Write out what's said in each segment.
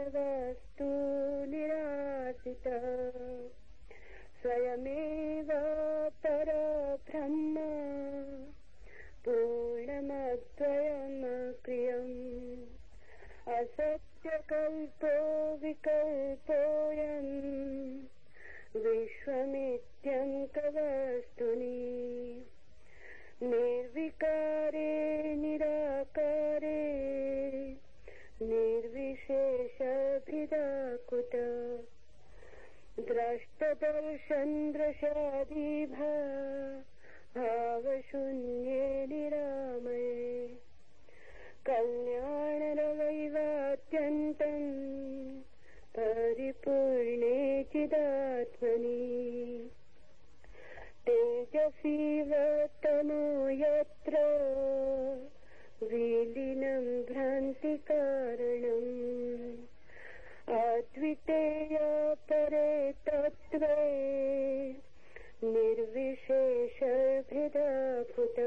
शेषवस्तु निरासित स्वयमेव परब्रह्म। पूर्णमद्वयमक्रियम् असत्यकल्पो विकल्पोऽयम्। विश्वमित्यङ्कवस्तुनि। निर्विकारे कुत। द्रष्टदर्शन्द्रशादीभा। भावशून्ये निरामये। कल्याणरवैवात्यन्तम् परिपूर्णे चिदात्मनि। तेजसीवतमो यत्र विलीनम् भ्रान्तिकारणम्। परे तत्त्वे। निर्विशेषभृदाभूत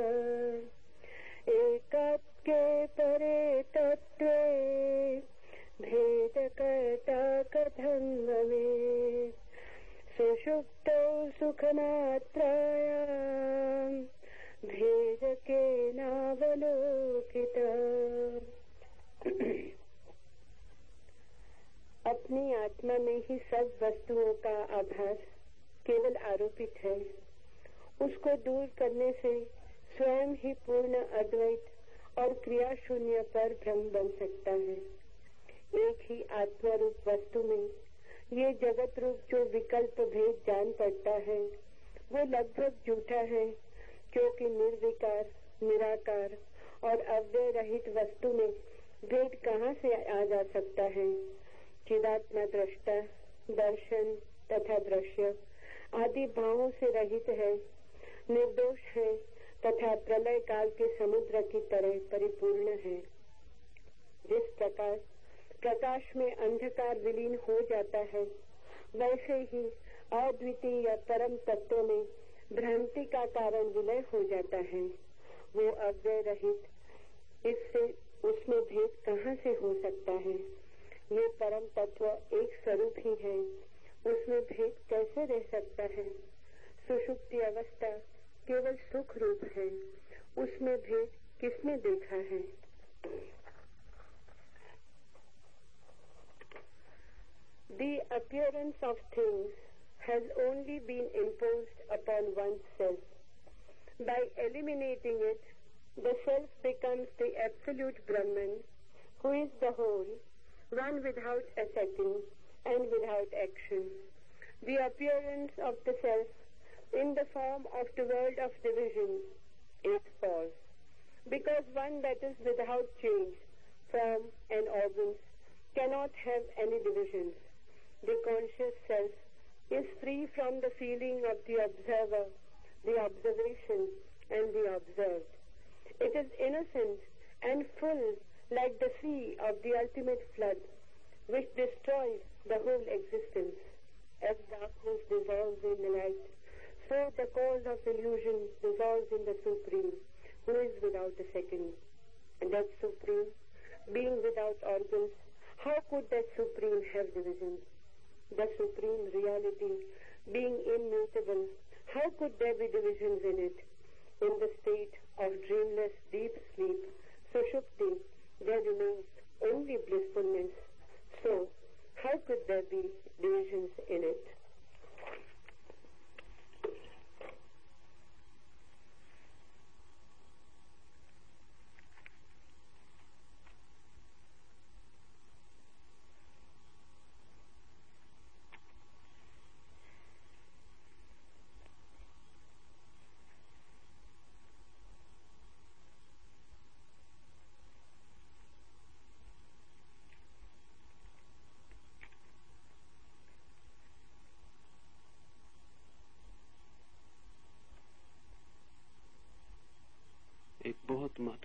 एकत्वे परे तत्त्वे। भेदकर्ता कथं भवेत् सुषुप्तौ सुखमात्रायाम् भेदकेनावलोकित अपनी आत्मा में ही सब वस्तुओं का आधार केवल आरोपित है। उसको दूर करने से स्वयं ही पूर्ण अद्वैत और क्रिया शून्य पर भ्रम बन सकता है। एक ही आत्मा रूप वस्तु में ये जगत रूप जो विकल्प भेद जान पड़ता है, वो लगभग झूठा है क्योंकि निर्विकार, निराकार और अव्यय रहित वस्तु में भेद कहाँ से आ जा सकता है? चिदात्मा दृष्टा दर्शन तथा दृश्य आदि भावों से रहित है। निर्दोष है तथा प्रलय काल के समुद्र की तरह परिपूर्ण है। जिस प्रकार प्रकाश में अंधकार विलीन हो जाता है, वैसे ही अद्वितीय या परम तत्व में भ्रांति का कारण विलय हो जाता है। वो अव्यय रहित, इससे उसमें भेद कहाँ से हो सकता है? ये परम तत्व एक स्वरूप ही है उसमें भेद कैसे रह सकता है सुषुप्ति अवस्था केवल सुख रूप है उसमें भेद किसने देखा है The appearance of things has only been imposed upon oneself. By eliminating it, the self becomes the absolute Brahman, who is the whole, one without a second and without action. The appearance of the self in the form of the world of division is false, because one that is without change, form and organs cannot have any divisions. The conscious self is free from the feeling of the observer, the observation and the observed. It is innocent and full like the sea of the ultimate flood, which destroys the whole existence. As darkness dissolves in the light, so the cause of illusion dissolves in the Supreme, who is without a second. And that Supreme, being without organs, how could that Supreme have divisions? The Supreme Reality, being immutable, how could there be divisions in it? In the state of dreamless deep sleep, Sushupti, there remains only blissfulness. So, how could there be divisions in it?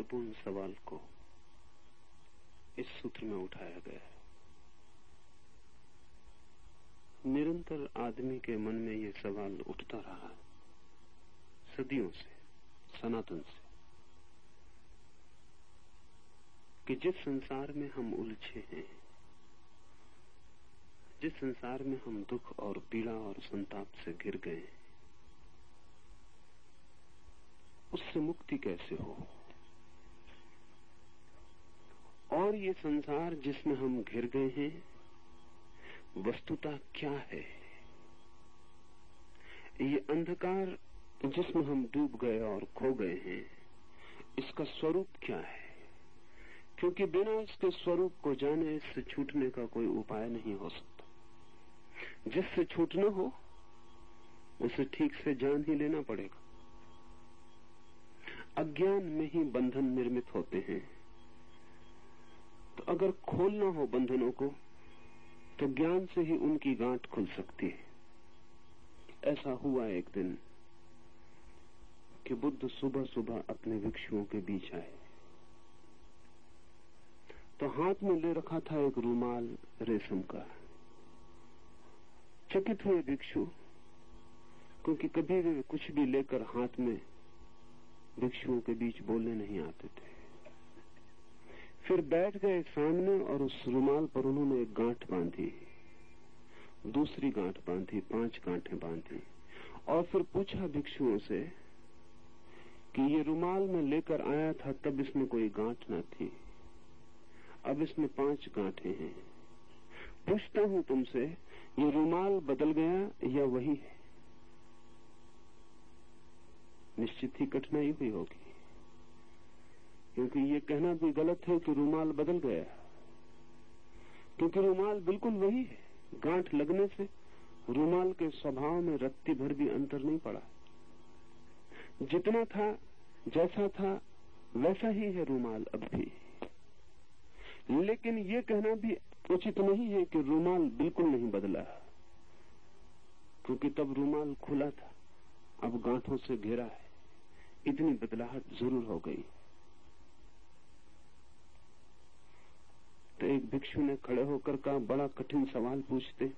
महत्वपूर्ण सवाल को इस सूत्र में उठाया गया है। निरंतर आदमी के मन में यह सवाल उठता रहा है सदियों से, सनातन से, कि जिस संसार में हम उलझे हैं, जिस संसार में हम दुख और पीड़ा और संताप से गिर गए उससे मुक्ति कैसे हो? और ये संसार जिसमें हम घिर गए हैं, वस्तुता क्या है? ये अंधकार जिसमें हम डूब गए और खो गए हैं, इसका स्वरूप क्या है? क्योंकि बिना उसके स्वरूप को जाने इससे छूटने का कोई उपाय नहीं हो सकता। जिससे छूटना हो, उसे ठीक से जान ही लेना पड़ेगा। अज्ञान में ही बंधन निर्मित होते हैं। तो अगर खोलना हो बंधनों को तो ज्ञान से ही उनकी गांठ खुल सकती है। ऐसा हुआ एक दिन कि बुद्ध सुबह सुबह अपने भिक्षुओं के बीच आए। तो हाथ में ले रखा था एक रूमाल रेशम का। चकित हुए भिक्षु, क्योंकि कभी वे कुछ भी लेकर हाथ में भिक्षुओं के बीच बोलने नहीं आते थे। फिर बैठ गए सामने और उस रुमाल पर उन्होंने एक गांठ बांधी। दूसरी गांठ बांधी, पाँच गांठें बांधी। और फिर पूछा भिक्षुओं से कि ये रुमाल में लेकर आया था, तब इसमें कोई गांठ न थी। अब इसमें पाँच गांठें हैं। पूछता हूँ तुमसे, ये रुमाल बदल गया या वही है? निश्चित ही कठिनाई हुई होगी। क्योंकि ये कहना भी गलत है कि रूमाल बदल गया क्योंकि रूमाल बिल्कुल वही है। गांठ लगने से रूमाल के स्वभाव में रत्ती भर भी अंतर नहीं पड़ा। जितना था, जैसा था, वैसा ही है रूमाल अब भी। लेकिन ये कहना भी उचित नहीं है कि रूमाल बिल्कुल नहीं बदला। क्योंकि तब रूमाल खुला था, अब गांठों से घेरा है। इतनी बदलाहट ज़रूर हो गई। तो एक भिक्षु ने खड़े होकर कहा, बड़ा कठिन सवाल पूछते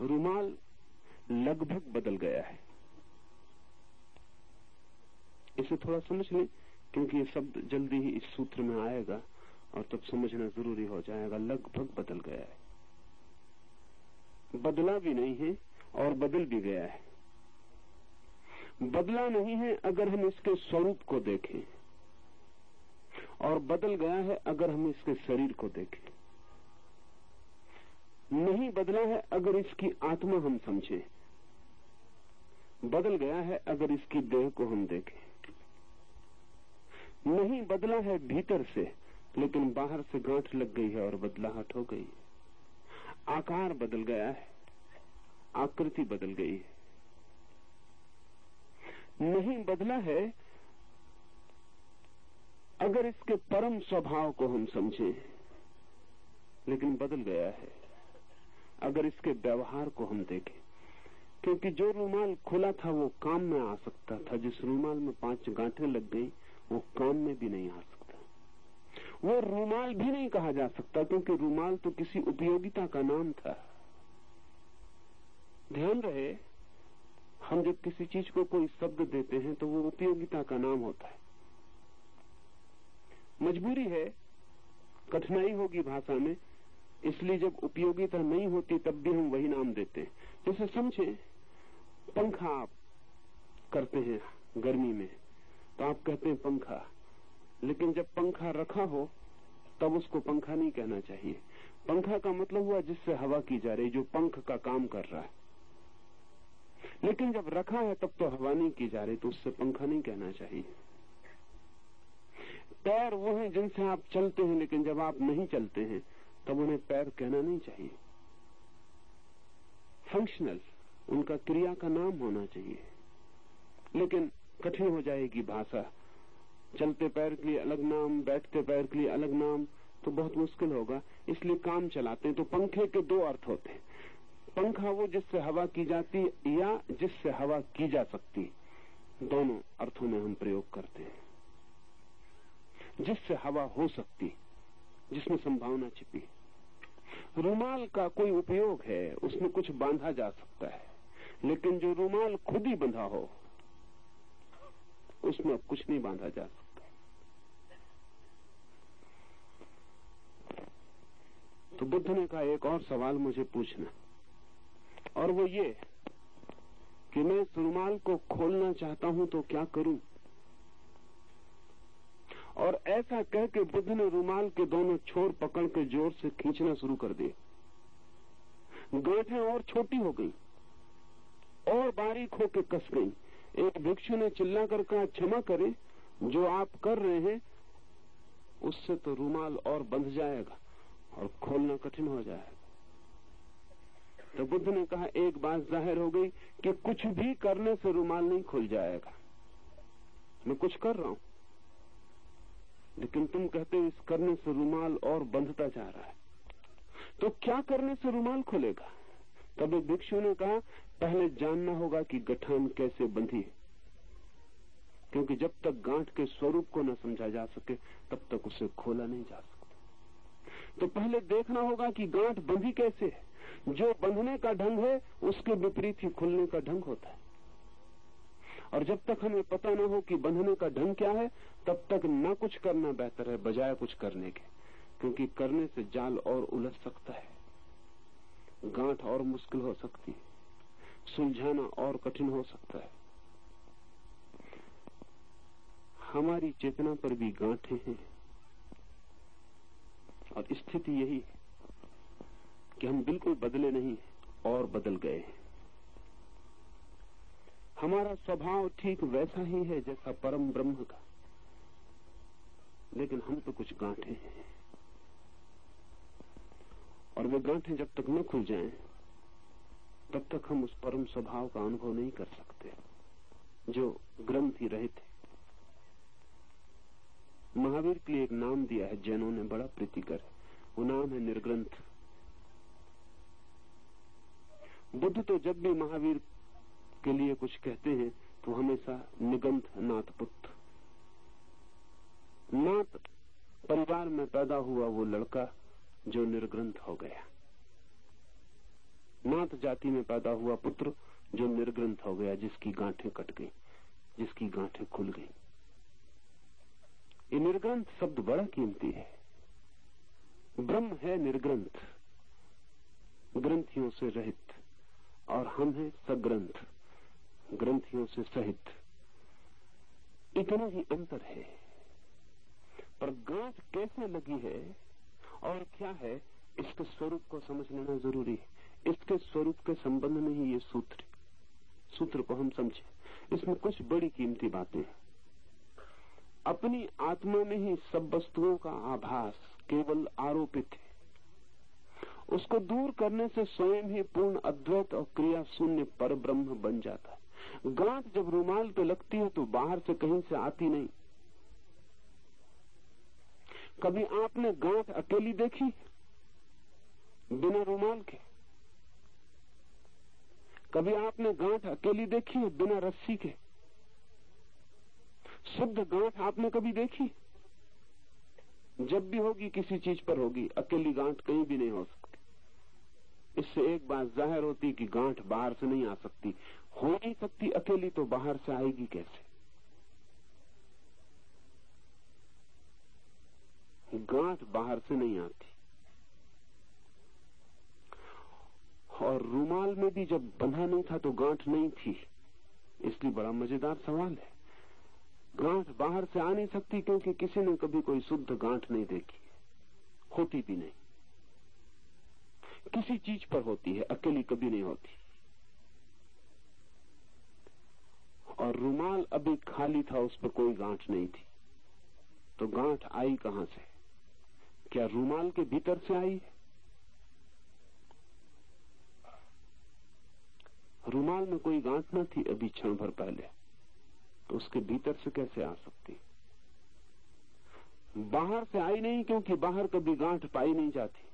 रुमाल लगभग बदल गया है। इसे थोड़ा समझ लें, क्योंकि ये शब्द जल्दी ही इस सूत्र में आएगा, और तब समझना ज़रूरी हो जाएगा, लगभग बदल गया है। बदला भी नहीं है, और बदल भी गया है। बदला नहीं है अगर हम इसके स्वरूप को देखें। और बदल गया है अगर हम इसके शरीर को देखें। नहीं बदला है अगर इसकी आत्मा हम समझें। बदल गया है अगर इसकी देह को हम देखें। नहीं बदला है भीतर से, लेकिन बाहर से गांठ लग गई है और बदलाहट हो गई है। आकार बदल गया है, आकृति बदल गई है। नहीं बदला है अगर इसके परम स्वभाव को हम समझें, लेकिन बदल गया है। अगर इसके व्यवहार को हम देखें, क्योंकि जो रूमाल खुला था वो काम में आ सकता था, जिस रूमाल में पाँच गांठें लग गई, वो काम में भी नहीं आ सकता। वो रूमाल भी नहीं कहा जा सकता, क्योंकि रूमाल तो किसी उपयोगिता का नाम था। ध्यान रहे, हम जब किसी चीज़ को कोई शब्द देते हैं तो वो उपयोगिता का नाम होता है। मजबूरी है। कठिनाई होगी भाषा में। इसलिए जब उपयोगिता नहीं होती, तब भी हम वही नाम देते हैं। जैसे समझे, पंखा आप करते हैं गर्मी में तो आप कहते हैं पंखा। लेकिन जब पंखा रखा हो, तब उसको पंखा नहीं कहना चाहिए। पंखा का मतलब हुआ जिससे हवा की जा रही, जो पंख का काम कर रहा है। लेकिन जब रखा है, तब तो हवा नहीं की जा रही तो उससे पंखा नहीं कहना चाहिए। पैर वो हैं जिनसे आप चलते हैं, लेकिन जब आप नहीं चलते हैं, तब उन्हें पैर कहना नहीं चाहिए। फंक्शनल उनका क्रिया का नाम होना चाहिए। लेकिन कठिन हो जाएगी भाषा। चलते पैर के लिए अलग नाम, बैठते पैर के लिए अलग नाम तो बहुत मुश्किल होगा। इसलिए काम चलाते हैं तो पंखे के दो अर्थ होते हैं। पंखा वो जिससे हवा की जाती या जिससे हवा की जा सकती। दोनों अर्थों में हम प्रयोग करते हैं। जिससे हवा हो सकती जिसमें संभावना छिपी रुमाल का कोई उपयोग है, उसमें कुछ बांधा जा सकता है, लेकिन जो रुमाल खुद ही बंधा हो, उसमें अब कुछ नहीं बांधा जा सकता। तो बुद्ध ने कहा, एक और सवाल मुझे पूछना। और वो ये कि मैं इस रुमाल को खोलना चाहता हूँ तो क्या करूँ? और ऐसा कह के बुद्ध ने रुमाल के दोनों छोर पकड़ के ज़ोर से खींचना शुरू कर दिए। गांठें और छोटी हो गई। और बारीक होके कस गई। एक भिक्षु ने चिल्ला कर कहा, क्षमा करे, जो आप कर रहे हैं, उससे तो रुमाल और बंध जाएगा और खोलना कठिन हो जाएगा। तो बुद्ध ने कहा, एक बात ज़ाहिर हो गई कि कुछ भी करने से रुमाल नहीं खुल जाएगा। मैं कुछ कर रहा हूँ। लेकिन तुम कहते हो इस करने से रुमाल और बंधता जा रहा है। तो क्या करने से रुमाल खुलेगा? तब एक भिक्षु ने कहा, पहले जानना होगा कि गठान कैसे बंधी है। क्योंकि जब तक गांठ के स्वरूप को न समझा जा सके, तब तक उसे खोला नहीं जा सकता। तो पहले देखना होगा कि गांठ बंधी कैसे है। जो बंधने का ढंग है, उसके विपरीत ही खुलने का ढंग होता है। और जब तक हमें पता न हो कि बंधने का ढंग क्या है, तब तक न कुछ करना बेहतर है बजाय कुछ करने के। क्योंकि करने से जाल और उलझ सकता है, गांठ और मुश्किल हो सकती है, सुलझाना और कठिन हो सकता है। हमारी चेतना पर भी गांठे हैं। और स्थिति यही है कि हम बिल्कुल बदले नहीं और बदल गए हैं। हमारा स्वभाव ठीक वैसा ही है जैसा परम ब्रह्म का। लेकिन हम तो कुछ गांठे हैं। और वे गांठे जब तक न खुल जाएँ, तब तक हम उस परम स्वभाव का अनुभव नहीं कर सकते जो ग्रंथ ही। रहे थे महावीर के लिए एक नाम दिया है जैनों ने बड़ा प्रीतिकर वो नाम है निर्ग्रंथ। बुद्ध तो जब भी महावीर के लिए कुछ कहते हैं तो हमेशा निगंथ नाथ पुत्र। नाथ परिवार में पैदा हुआ वो लड़का जो निर्ग्रंथ हो गया। नाथ जाति में पैदा हुआ पुत्र जो निर्ग्रंथ हो गया, जिसकी गांठें कट गई, जिसकी गांठें खुल गई। ये निर्ग्रंथ शब्द बड़ा कीमती है। ब्रह्म है निर्ग्रंथ, ग्रंथियों से रहित, और हम हैं सग्रंथ। ग्रंथियों से सहित इतना ही अंतर है। पर गांठ कैसे लगी है और क्या है? इसके स्वरूप को समझ लेना ज़रूरी है। इसके स्वरूप के संबंध में ही ये सूत्र सूत्र को हम समझे। इसमें कुछ बड़ी कीमती बातें हैं। अपनी आत्मा में ही सब वस्तुओं का आभास केवल आरोपित है। उसको दूर करने से स्वयं ही पूर्ण अद्वैत और क्रिया शून्य पर ब्रह्म बन जाता है। गांठ जब रुमाल पे लगती है तो बाहर से कहीं से आती नहीं। कभी आपने गांठ अकेली देखी? बिना रुमाल के। कभी आपने गांठ अकेली देखी है बिना रस्सी के? शुद्ध गांठ आपने कभी देखी? जब भी होगी, किसी चीज़ पर होगी। अकेली गांठ कहीं भी नहीं हो सकती। इससे एक बात ज़ाहिर होती कि गांठ बाहर से नहीं आ सकती। हो नहीं सकती अकेली तो बाहर से आएगी कैसे? गांठ बाहर से नहीं आती। और रूमाल में भी जब बंधा नहीं था तो गांठ नहीं थी। इसलिए बड़ा मज़ेदार सवाल है। गांठ बाहर से आ नहीं सकती क्योंकि किसी ने कभी कोई शुद्ध गांठ नहीं देखी। होती भी नहीं। किसी चीज़ पर होती है, अकेली कभी नहीं होती। और रुमाल अभी खाली था, उस पर कोई गांठ नहीं थी। तो गांठ आई कहाँ से? क्या रुमाल के भीतर से आई रुमाल में कोई गांठ न थी अभी क्षण भर पहले तो उसके भीतर से कैसे आ सकती? बाहर से आई नहीं क्योंकि बाहर कभी गांठ पाई नहीं जाती।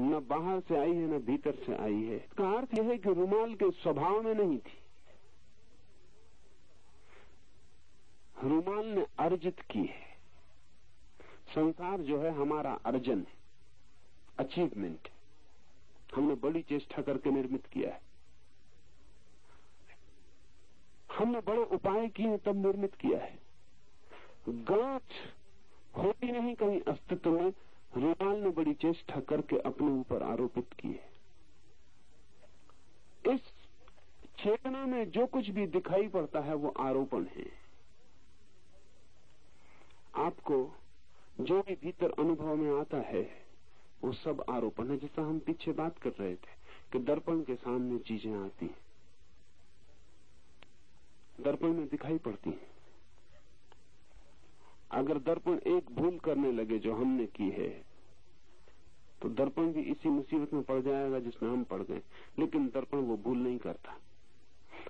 न बाहर से आई है, न भीतर से आई है। इसका अर्थ यह है कि रुमाल के स्वभाव में नहीं थी। रुमाल ने अर्जित की है। संसार जो है हमारा अर्जन है। अचीवमेंट हमने बड़ी चेष्टा करके निर्मित किया है। हमने बड़े उपाय किए तब निर्मित किया है। गांठ होती नहीं कहीं अस्तित्व में रुमाल ने बड़ी चेष्टा करके अपने ऊपर आरोपित किए इस चेतना में जो कुछ भी दिखाई पड़ता है, वो आरोपण है। आपको जो भी भीतर अनुभव में आता है, वो सब आरोपण है जैसा हम पीछे बात कर रहे थे कि दर्पण के सामने चीज़ें आती हैं। दर्पण में दिखाई पड़ती हैं। अगर दर्पण एक भूल करने लगे जो हमने की है तो दर्पण भी इसी मुसीबत में पड़ जाएगा जिसमें हम पड़ गए। लेकिन दर्पण वो भूल नहीं करता।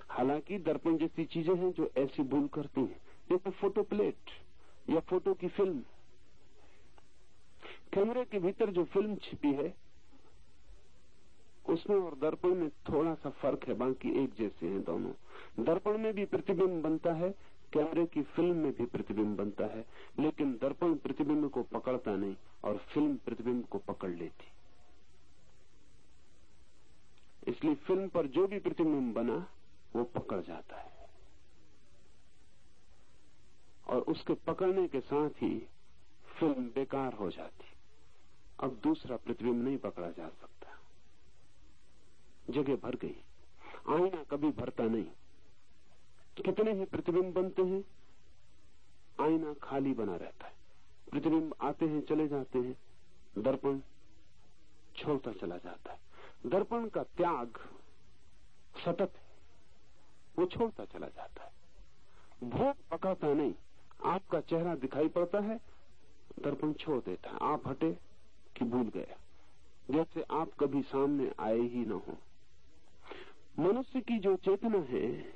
हालाँकि दर्पण जैसी चीज़ें हैं जो ऐसी भूल करती हैं। जैसे फ़ोटो प्लेट। या फ़ोटो की फ़िल्म। कैमरे के भीतर जो फ़िल्म छिपी है, उसमें और दर्पण में थोड़ा सा फ़र्क है, बाकी एक जैसे हैं दोनों। दर्पण में भी प्रतिबिंब बनता है, कैमरे की फ़िल्म में भी प्रतिबिंब बनता है, लेकिन दर्पण प्रतिबिंब को पकड़ता नहीं और फ़िल्म प्रतिबिंब को पकड़ लेती। इसलिए फ़िल्म पर जो भी प्रतिबिंब बना, वो पकड़ जाता है। और उसके पकड़ने के साथ ही फ़िल्म बेकार हो जाती। अब दूसरा प्रतिबिंब नहीं पकड़ा जा सकता। जगह भर गई। आईना कभी भरता नहीं। कितने ही प्रतिबिंब बनते हैं? आईना खाली बना रहता है। प्रतिबिंब आते हैं, चले जाते हैं। दर्पण छोड़ता चला जाता है। दर्पण का त्याग सतत है। वो छोड़ता चला जाता है। भोग पकड़ता नहीं। आपका चेहरा दिखाई पड़ता है, दर्पण छोड़ देता है। आप हटे कि भूल गया जैसे आप कभी सामने आए ही न हो। मनुष्य की जो चेतना है,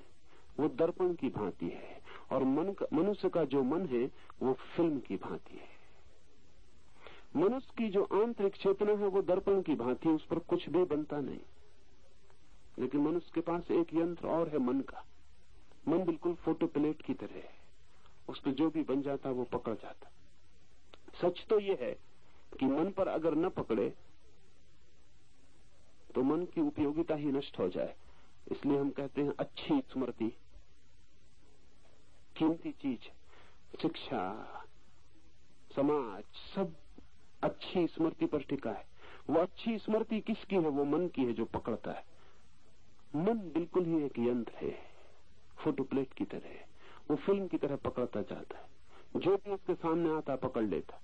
वो दर्पण की भांति है। और मन मनुष्य का जो मन है, वो फ़िल्म की भांति है। मनुष्य की जो आंतरिक चेतना है, वो दर्पण की भांति है। उस पर कुछ भी बनता नहीं। लेकिन मनुष्य के पास एक यंत्र और है मन का। मन बिल्कुल फ़ोटो प्लेट की तरह है। उस पर जो भी बन जाता, वो पकड़ जाता। सच तो ये है कि मन पर अगर न पकड़े तो मन की उपयोगिता ही नष्ट हो जाए। इसलिए हम कहते हैं, अच्छी स्मृति, कीमती चीज़, शिक्षा, समाज, सब अच्छी स्मृति पर टिका है। वो अच्छी स्मृति किसकी है? वो मन की है जो पकड़ता है। मन बिल्कुल ही एक यंत्र है फ़ोटो प्लेट की तरह है। वो फ़िल्म की तरह पकड़ता जाता है। जो भी उसके सामने आता पकड़ लेता है।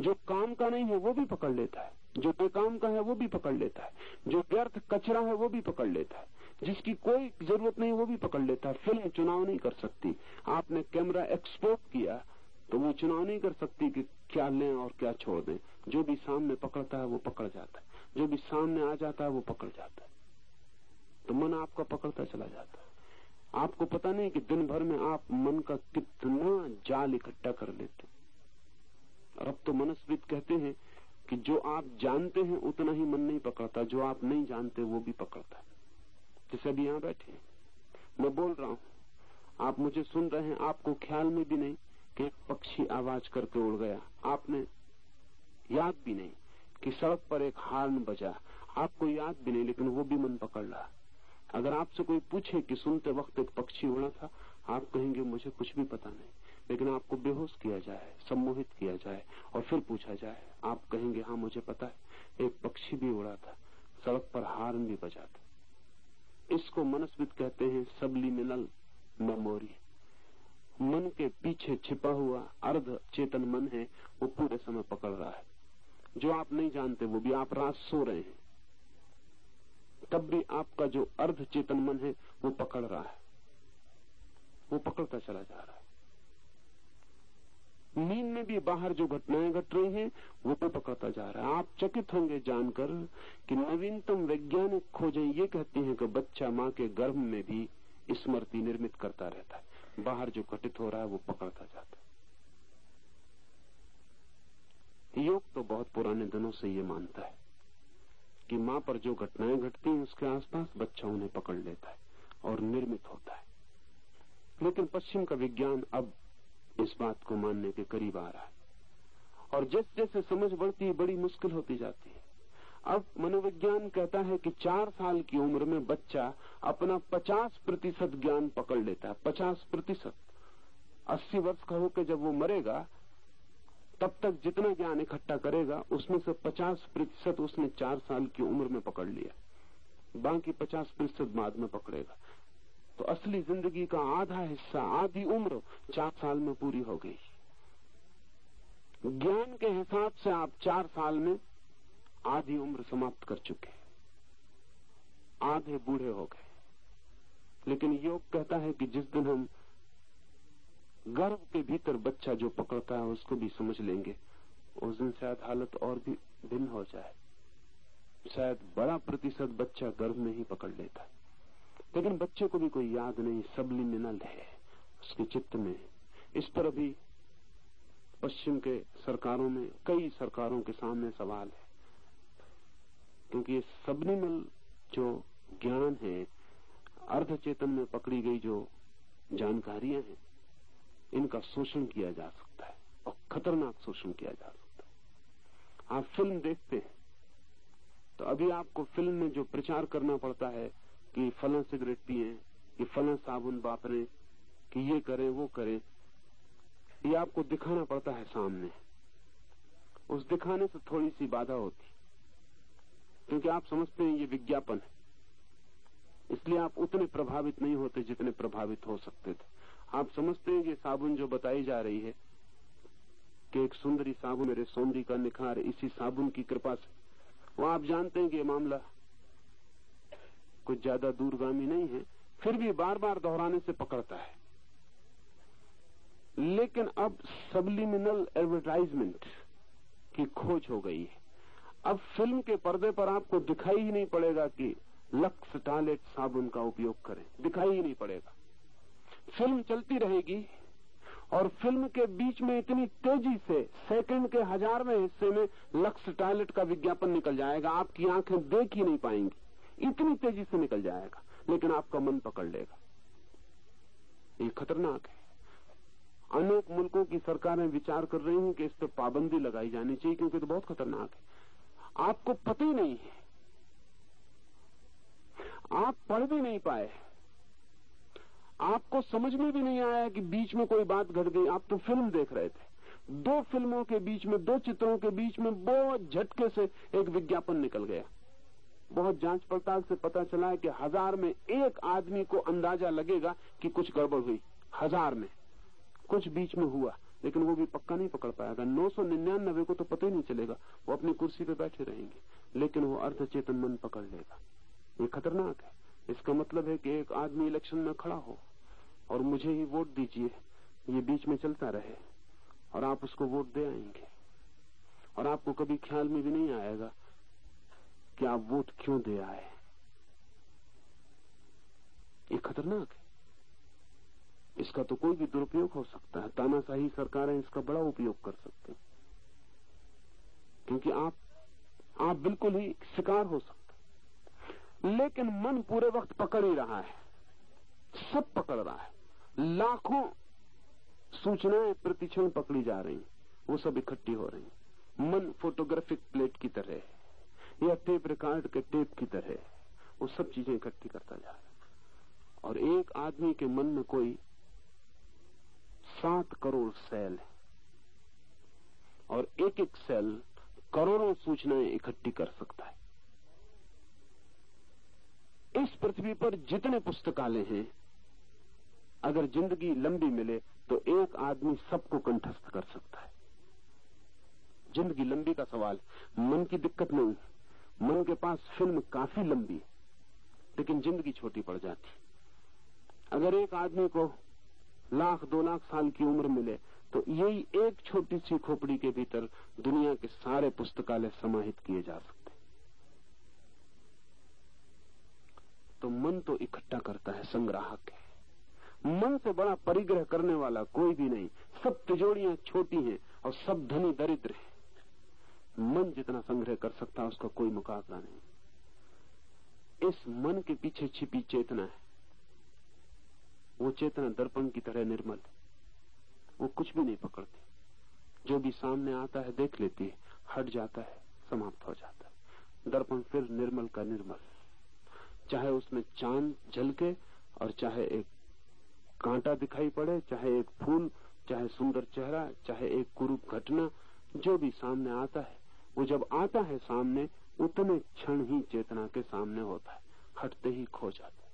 जो काम का नहीं है, वो भी पकड़ लेता है। जो बेकाम का है, वो भी पकड़ लेता है। जो व्यर्थ कचरा है, वो भी पकड़ लेता है। जिसकी कोई ज़रूरत नहीं, वो भी पकड़ लेता है। फ़िल्म चुनाव नहीं कर सकती। आपने कैमरा एक्सपोर्ट किया तो वो चुनाव नहीं कर सकती कि क्या लें और क्या छोड़ दें। जो भी सामने पकड़ता है, वो पकड़ जाता है। जो भी सामने आ जाता है, वो पकड़ जाता है। तो मन आपका पकड़ता चला जाता है। आपको पता नहीं कि दिन भर में आप मन का कितना जाल इकट्ठा कर लेते और अब तो मनस्वित कहते हैं कि जो आप जानते हैं, उतना ही मन नहीं पकड़ता। जो आप नहीं जानते, वो भी पकड़ता जैसे अभी यहाँ बैठे मैं बोल रहा हूँ, आप मुझे सुन रहे हैं, आपको ख्याल में भी नहीं कि एक पक्षी आवाज़ करके उड़ गया। आपने याद भी नहीं कि सड़क पर एक हार्न बजा। आपको याद भी नहीं, लेकिन वो भी मन पकड़ रहा। अगर आपसे कोई पूछे कि सुनते वक्त एक पक्षी उड़ा था, आप कहेंगे, मुझे कुछ भी पता नहीं। लेकिन आपको बेहोश किया जाए, सम्मोहित किया जाए और फिर पूछा जाए, आप कहेंगे हाँ मुझे पता है, एक पक्षी भी उड़ा था, सड़क पर हार्न भी बजा था। इसको मनस्वित कहते हैं सबलिमिनल मेमोरी। मन के पीछे छिपा हुआ अर्ध चेतन मन है, वो पूरे समय पकड़ रहा है। जो आप नहीं जानते, वो भी आप रात सो रहे हैं। तब भी आपका जो अर्ध चेतन मन है, वो पकड़ रहा है। वो पकड़ता चला जा रहा है। नींद में भी बाहर जो घटनाएँ घट रही हैं, वो भी पकड़ता जा रहा है। आप चकित होंगे जानकर कि नवीनतम वैज्ञानिक खोजें ये कहती हैं कि बच्चा माँ के गर्भ में भी स्मृति निर्मित करता रहता है। बाहर जो घटित हो रहा है, वो पकड़ता जाता है। योग तो बहुत पुराने दिनों से ये मानता है। कि माँ पर जो घटनाएँ घटती हैं, उसके आसपास बच्चा उन्हें पकड़ लेता है और निर्मित होता है। लेकिन पश्चिम का विज्ञान अब इस बात को मानने के करीब आ रहा है। और जैसे जैसे समझ बढ़ती है, बड़ी मुश्किल होती जाती है। अब मनोविज्ञान कहता है कि चार साल की उम्र में बच्चा अपना पचास प्रतिशत ज्ञान पकड़ लेता है। पचास प्रतिशत। अस्सी वर्ष का होकर जब वो मरेगा तब तक जितना ज्ञान इकट्ठा करेगा, उसमें से 50 प्रतिशत उसने चार साल की उम्र में पकड़ लिया। बाकी 50 प्रतिशत बाद में पकड़ेगा। तो असली ज़िंदगी का आधा हिस्सा, आधी उम्र चार साल में पूरी हो गई। ज्ञान के हिसाब से आप चार साल में आधी उम्र समाप्त कर चुके आधे बूढ़े हो गए। लेकिन योग कहता है कि जिस दिन हम गर्भ के भीतर बच्चा जो पकड़ता है, उसको भी समझ लेंगे। उस दिन शायद हालत और भी भिन्न हो जाए। शायद बड़ा प्रतिशत बच्चा गर्भ में ही पकड़ लेता लेकिन बच्चे को भी कोई याद नहीं सबलिमिनल है उसके चित्त में। इस पर अभी पश्चिम के सरकारों में, कई सरकारों के सामने सवाल है। क्योंकि सबलिमिनल जो ज्ञान है अर्ध चेतन में पकड़ी गई जो जानकारियाँ हैं इनका शोषण किया जा सकता है और खतरनाक शोषण किया जा सकता है। आप फ़िल्म देखते हैं तो अभी आपको फ़िल्म में जो प्रचार करना पड़ता है कि फला सिगरेट पिए, कि फला साबुन वापरे कि ये करें, वो करें, ये आपको दिखाना पड़ता है सामने। उस दिखाने से थोड़ी सी बाधा होती, क्योंकि आप समझते हैं ये विज्ञापन है। इसलिए आप उतने प्रभावित नहीं होते जितने प्रभावित हो सकते थे। आप समझते हैं कि साबुन जो बताई जा रही है कि एक सुंदरी साबुन मेरे सौंदर्य का निखार इसी साबुन की कृपा से। वो आप जानते हैं कि ये मामला कुछ ज़्यादा दूरगामी नहीं है, फिर भी बार बार दोहराने से पकड़ता है। लेकिन अब सबलिमिनल एडवर्टाइजमेंट की खोज हो गई है। अब फ़िल्म के पर्दे पर आपको दिखाई ही नहीं पड़ेगा कि लक्स टॉयलेट साबुन का उपयोग करें। दिखाई ही नहीं पड़ेगा। फ़िल्म चलती रहेगी और फ़िल्म के बीच में इतनी तेज़ी से, सेकंड के हजारवें हिस्से में लक्स टॉयलेट का विज्ञापन निकल जाएगा। आपकी आँखें देख ही नहीं पाएँगी। इतनी तेज़ी से निकल जाएगा, लेकिन आपका मन पकड़ लेगा। ये खतरनाक है। अनेक मुल्कों की सरकारें विचार कर रही हैं कि इस पर पाबंदी लगाई जानी चाहिए, क्योंकि तो बहुत खतरनाक है। आपको पता ही नहीं है। आप पढ़ भी नहीं पाए। आपको समझ में भी नहीं आया कि बीच में कोई बात घट गई। आप तो फ़िल्म देख रहे थे। दो फ़िल्मों के बीच में, दो चित्रों के बीच में बहुत झटके से एक विज्ञापन निकल गया। बहुत जाँच पड़ताल से पता चला है कि हज़ार में एक आदमी को अंदाज़ा लगेगा कि कुछ गड़बड़ हुई। हज़ार में। कुछ बीच में हुआ, लेकिन वो भी पक्का नहीं पकड़ पाएगा नौ सौ निन्यानबे को तो पता ही नहीं चलेगा। वो अपनी कुर्सी पे बैठे रहेंगे, लेकिन वो अर्धचेतन मन पकड़ लेगा। ये खतरनाक है। इसका मतलब है कि एक आदमी इलेक्शन में खड़ा हो और मुझे ही वोट दीजिए। ये बीच में चलता रहे और आप उसको वोट दे आएँगे। और आपको कभी ख्याल में भी नहीं आएगा कि आप वोट क्यों दे आए। ये खतरनाक है। इसका तो कोई भी दुरुपयोग हो सकता है। तानाशाही सरकारें इसका बड़ा उपयोग कर सकते क्योंकि आप आप बिल्कुल ही शिकार हो सकते लेकिन मन पूरे वक्त पकड़ ही रहा है। सब पकड़ रहा है। लाखों सूचनाएँ प्रतिक्षण पकड़ी जा रही वो सब इकट्ठी हो रही मन फोटोग्राफिक प्लेट की तरह या टेप रिकॉर्ड के टेप की तरह वो सब चीज़ें इकट्ठी करता जा रहा और एक आदमी के मन में कोई सात करोड़ सेल है। और एक एक सेल करोड़ों सूचनाएँ इकट्ठी कर सकता है। इस पृथ्वी पर जितने पुस्तकालय हैं अगर ज़िंदगी लंबी मिले तो एक आदमी सबको कंठस्थ कर सकता है। ज़िंदगी लंबी का सवाल, मन की दिक्कत नहीं। मन के पास फ़िल्म काफ़ी लंबी लेकिन ज़िंदगी छोटी पड़ जाती अगर एक आदमी को लाख, दो लाख साल की उम्र मिले तो यही एक छोटी सी खोपड़ी के भीतर दुनिया के सारे पुस्तकालय समाहित किए जा सकते तो मन तो इकट्ठा करता है, संग्राहक है। मन से बड़ा परिग्रह करने वाला कोई भी नहीं। सब तिजोड़ियाँ छोटी हैं और सब धनी दरिद्र है। मन जितना संग्रह कर सकता है, उसका कोई मुकाबला नहीं। इस मन के पीछे छिपी चेतना है। वो चेतना दर्पण की तरह निर्मल है। वो कुछ भी नहीं पकड़ती। जो भी सामने आता है, देख लेती है। हट जाता है, समाप्त हो जाता है। दर्पण फिर निर्मल का निर्मल चाहे उसमें चाँद झलके और चाहे एक कांटा दिखाई पड़े, चाहे एक फूल, चाहे सुंदर चेहरा, चाहे एक कुरूप घटना, जो भी सामने आता है, वो जब आता है सामने, उतने क्षण ही चेतना के सामने होता है, हटते ही खो जाता है।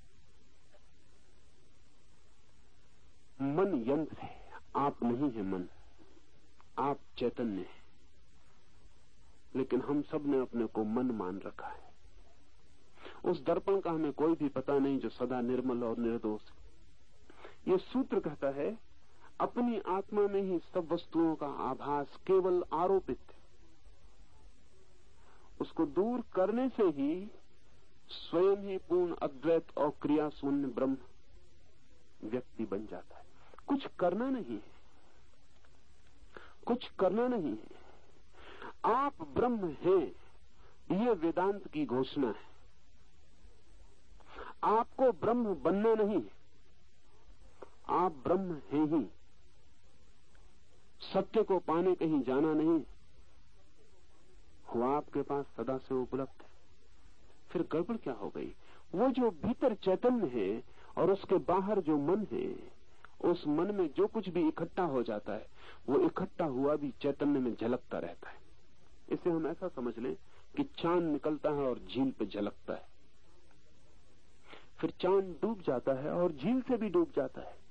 मन यंत्र है, आप नहीं है मन, आप चैतन्य है। लेकिन हम सबने अपने को मन मान रखा है। उस दर्पण का हमें कोई भी पता नहीं, जो सदा निर्मल और निर्दोष ये सूत्र कहता है, अपनी आत्मा में ही सब वस्तुओं का आभास केवल आरोपित है। उसको दूर करने से ही स्वयं ही पूर्ण अद्वैत और क्रिया शून्य ब्रह्म व्यक्ति बन जाता है। कुछ करना नहीं है। कुछ करना नहीं है। आप ब्रह्म हैं, ये वेदांत की घोषणा है। आपको ब्रह्म बनना नहीं है। आप ब्रह्म हैं ही। सत्य को पाने कहीं जाना नहीं। हुआ आपके पास सदा से उपलब्ध है। फिर गड़बड़ क्या हो गई? वो जो भीतर चैतन्य है और उसके बाहर जो मन है, उस मन में जो कुछ भी इकट्ठा हो जाता है, वो इकट्ठा हुआ भी चैतन्य में झलकता रहता है। इसे हम ऐसा समझ लें कि चाँद निकलता है और झील पे झलकता है। फिर चाँद डूब जाता है और झील से भी डूब जाता है।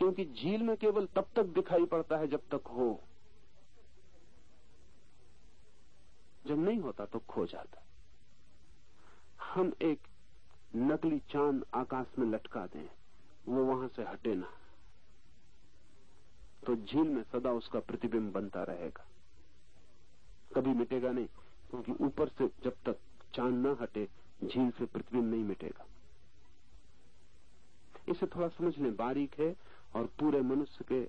क्योंकि झील में केवल तब तक दिखाई पड़ता है जब तक हो। जब नहीं होता तो खो जाता। हम एक नकली चाँद आकाश में लटका दें, वो वहाँ से हटे ना। तो झील में सदा उसका प्रतिबिंब बनता रहेगा। कभी मिटेगा नहीं, क्योंकि ऊपर से जब तक चाँद न हटे, झील से प्रतिबिंब नहीं मिटेगा। इसे थोड़ा समझ लें, बारीक है और पूरे मनुष्य के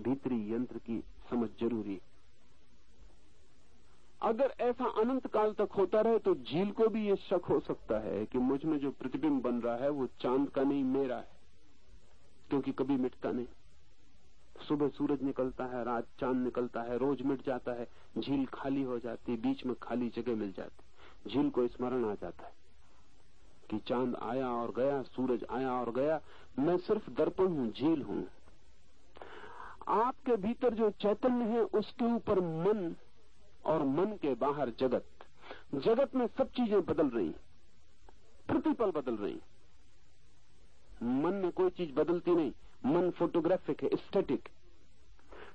भीतरी यंत्र की समझ ज़रूरी है। अगर ऐसा अनंत काल तक होता रहे तो झील को भी ये शक हो सकता है कि मुझमें जो प्रतिबिंब बन रहा है वो चाँद का नहीं, मेरा है। क्योंकि कभी मिटता नहीं। सुबह सूरज निकलता है, रात चाँद निकलता है, रोज मिट जाता है, झील खाली हो जाती, बीच में खाली जगह मिल जाती। झील को स्मरण आ जाता है। कि चाँद आया और गया, सूरज आया और गया, मैं सिर्फ़ दर्पण हूँ, झील हूँ। आपके भीतर जो चैतन्य है, उसके ऊपर मन और मन के बाहर जगत। जगत में सब चीज़ें बदल रही, प्रतिपल बदल रही। मन में कोई चीज़ बदलती नहीं, मन फोटोग्राफिक है स्टेटिक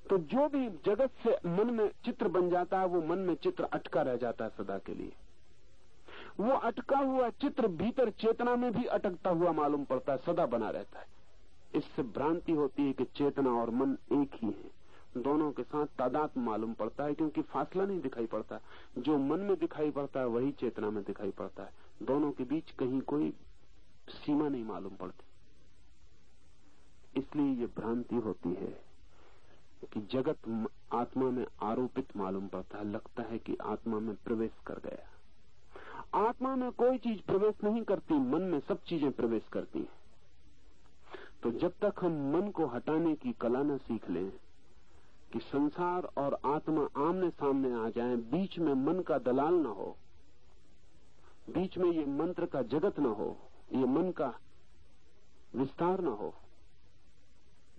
तो जो भी जगत से मन में चित्र बन जाता है, वो मन में चित्र अटका रह जाता है सदा के लिए। वो अटका हुआ चित्र भीतर चेतना में भी अटकता हुआ मालूम पड़ता है, सदा बना रहता है। इससे भ्रांति होती है कि चेतना और मन एक ही है। दोनों के साथ तादाद मालूम पड़ता है, क्योंकि फासला नहीं दिखाई पड़ता। जो मन में दिखाई पड़ता है, वही चेतना में दिखाई पड़ता है। दोनों के बीच कहीं कोई सीमा नहीं मालूम पड़ती। इसलिए ये भ्रांति होती है कि जगत आत्मा में आरोपित मालूम पड़ता है, लगता है कि आत्मा में प्रवेश कर गया। आत्मा में कोई चीज़ प्रवेश नहीं करती, मन में सब चीज़ें प्रवेश करती हैं। तो जब तक हम मन को हटाने की कला न सीख लें, कि संसार और आत्मा आमने सामने आ जाए, बीच में मन का दलाल न हो, बीच में ये मंत्र का जगत न हो, ये मन का विस्तार न हो,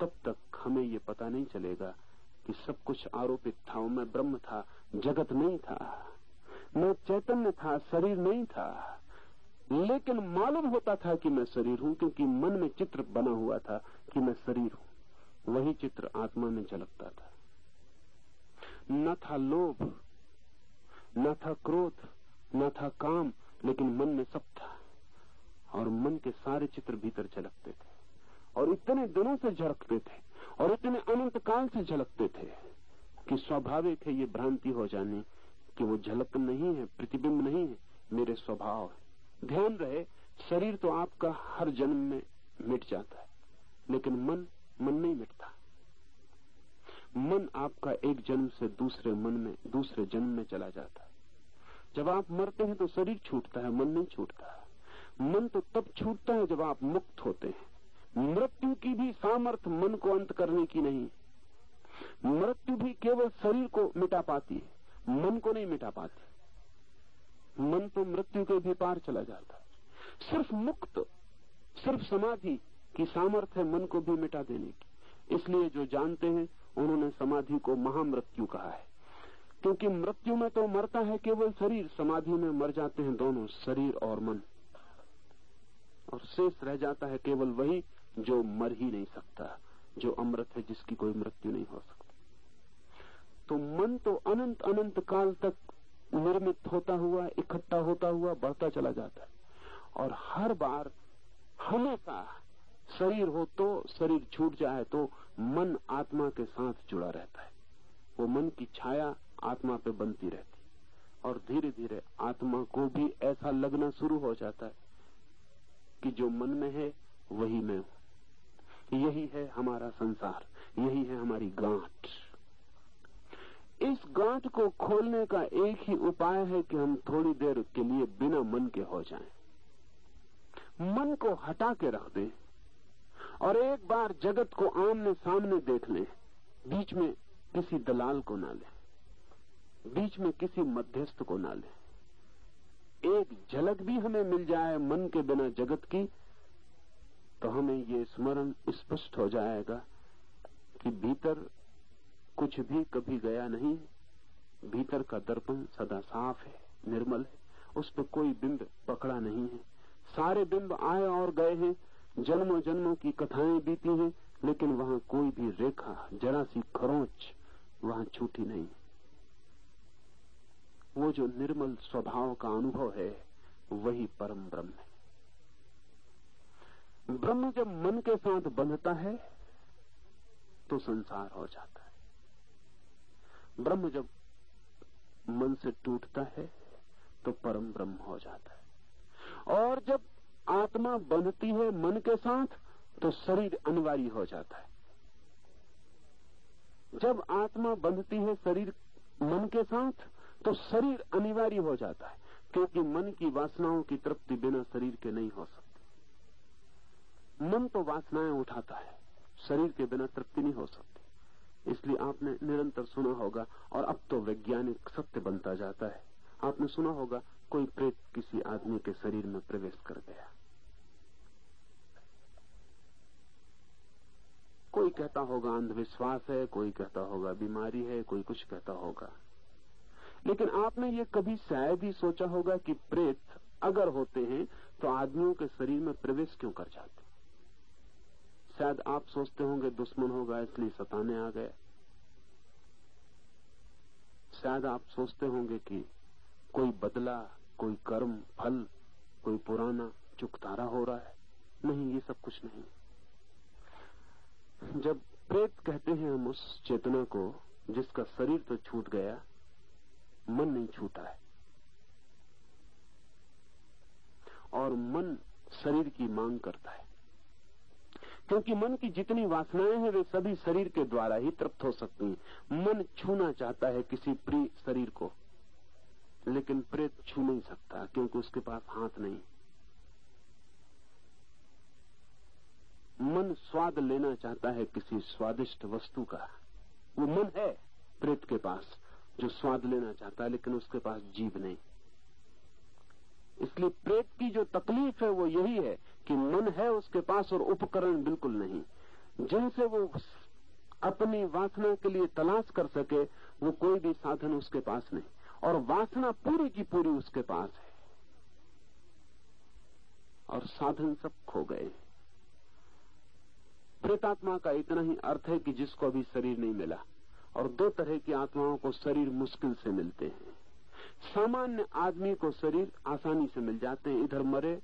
तब तक हमें ये पता नहीं चलेगा कि सब कुछ आरोपित था मैं ब्रह्म था, जगत नहीं था। मैं चैतन्य था, शरीर नहीं था। लेकिन मालूम होता था कि मैं शरीर हूँ, क्योंकि मन में चित्र बना हुआ था कि मैं शरीर हूँ। वही चित्र आत्मा में झलकता था। न था लोभ, न था क्रोध, न था काम, लेकिन मन में सब था। और मन के सारे चित्र भीतर झलकते थे। और इतने दिनों से झलकते थे, और इतने अनंत काल से झलकते थे, कि स्वाभाविक है ये भ्रांति हो जानी कि वो झलक नहीं है, प्रतिबिंब नहीं है, मेरे स्वभाव है। ध्यान रहे, शरीर तो आपका हर जन्म में मिट जाता है, लेकिन मन मन नहीं मिटता। मन आपका एक जन्म से दूसरे मन में, दूसरे जन्म में चला जाता है। जब आप मरते हैं तो शरीर छूटता है, मन नहीं छूटता मन तो तब छूटता है जब आप मुक्त होते हैं। मृत्यु की भी सामर्थ मन को अंत करने की नहीं मृत्यु भी केवल शरीर को मिटा पाती है। मन को नहीं मिटा पाती। मन तो मृत्यु के भी पार चला जाता। सिर्फ़ मुक्त, सिर्फ़ समाधि की सामर्थ्य मन को भी मिटा देने की। इसलिए जो जानते हैं, उन्होंने समाधि को महामृत्यु कहा है। क्योंकि मृत्यु में तो मरता है केवल शरीर, समाधि में मर जाते हैं दोनों, शरीर और मन। और शेष रह जाता है केवल वही जो मर ही नहीं सकता, जो अमृत है जिसकी कोई मृत्यु नहीं हो सकती। तो मन तो अनंत अनंत काल तक निर्मित होता हुआ, इकट्ठा होता हुआ बढ़ता चला जाता है। और हर बार हमेशा शरीर हो तो शरीर छूट जाए तो मन आत्मा के साथ जुड़ा रहता है। वो मन की छाया आत्मा पे बनती रहती और धीरे धीरे आत्मा को भी ऐसा लगना शुरू हो जाता है कि जो मन में है, वही मैं हूँ। यही है हमारा संसार, यही है हमारी गांठ। इस गांठ को खोलने का एक ही उपाय है कि हम थोड़ी देर के लिए बिना मन के हो जाएँ। मन को हटा के रख दें और एक बार जगत को आमने सामने देख लें। बीच में किसी दलाल को ना लें। बीच में किसी मध्यस्थ को ना लें। एक झलक भी हमें मिल जाए मन के बिना जगत की तो हमें ये स्मरण स्पष्ट हो जाएगा कि भीतर कुछ भी कभी गया नहीं, भीतर का दर्पण सदा साफ़ है, निर्मल है। उस पर कोई बिंब पकड़ा नहीं है। सारे बिंब आए और गए हैं, जन्मों जन्मों की कथाएँ बीती हैं, लेकिन वहाँ कोई भी रेखा, जरा सी खरोच वहाँ छूटी नहीं। वो जो निर्मल स्वभाव का अनुभव है, वही परम ब्रह्म है। ब्रह्म जब मन के साथ बंधता है तो संसार हो जाता है। ब्रह्म जब मन से टूटता है तो परम ब्रह्म हो जाता है। और जब आत्मा बंधती है मन के साथ तो शरीर अनिवार्य हो जाता है। जब आत्मा बंधती है शरीर मन के साथ तो शरीर अनिवार्य हो जाता है, क्योंकि मन की वासनाओं की तृप्ति बिना शरीर के नहीं हो सकती। मन तो वासनाएँ उठाता है, शरीर के बिना तृप्ति नहीं हो सकती। इसलिए आपने निरंतर सुना होगा और अब तो वैज्ञानिक सत्य बनता जाता है। आपने सुना होगा, कोई प्रेत किसी आदमी के शरीर में प्रवेश कर गया। कोई कहता होगा, अंधविश्वास है, कोई कहता होगा, बीमारी है, कोई कुछ कहता होगा। लेकिन आपने ये कभी शायद ही सोचा होगा कि प्रेत अगर होते हैं तो आदमियों के शरीर में प्रवेश क्यों कर जाते शायद आप सोचते होंगे दुश्मन होगा, इसलिए सताने आ गए। शायद आप सोचते होंगे कि कोई बदला, कोई कर्म, फल, कोई पुराना चुकतारा हो रहा है। नहीं, ये सब कुछ नहीं। जब प्रेत कहते हैं हम उस चेतना को, जिसका शरीर तो छूट गया, मन नहीं छूटा है। और मन शरीर की मांग करता है। क्योंकि मन की जितनी वासनाएँ हैं, वे सभी शरीर के द्वारा ही तृप्त हो सकती हैं। मन छूना चाहता है किसी प्रिय शरीर को, लेकिन प्रेत छू नहीं सकता, क्योंकि उसके पास हाथ नहीं। मन स्वाद लेना चाहता है किसी स्वादिष्ट वस्तु का। वो मन है प्रेत के पास, जो स्वाद लेना चाहता है, लेकिन उसके पास जीव नहीं। इसलिए प्रेत की जो तकलीफ़ है वो यही है कि मन है उसके पास और उपकरण बिल्कुल नहीं। जिनसे वो अपनी वासना के लिए तलाश कर सके, वो कोई भी साधन उसके पास नहीं। और वासना पूरी की पूरी उसके पास है। और साधन सब खो गए। प्रेतात्मा का इतना ही अर्थ है कि जिसको अभी शरीर नहीं मिला, और दो तरह की आत्माओं को शरीर मुश्किल से मिलते हैं। सामान्य आदमी को शरीर आसानी से मिल जाते हैं। इधर मरे,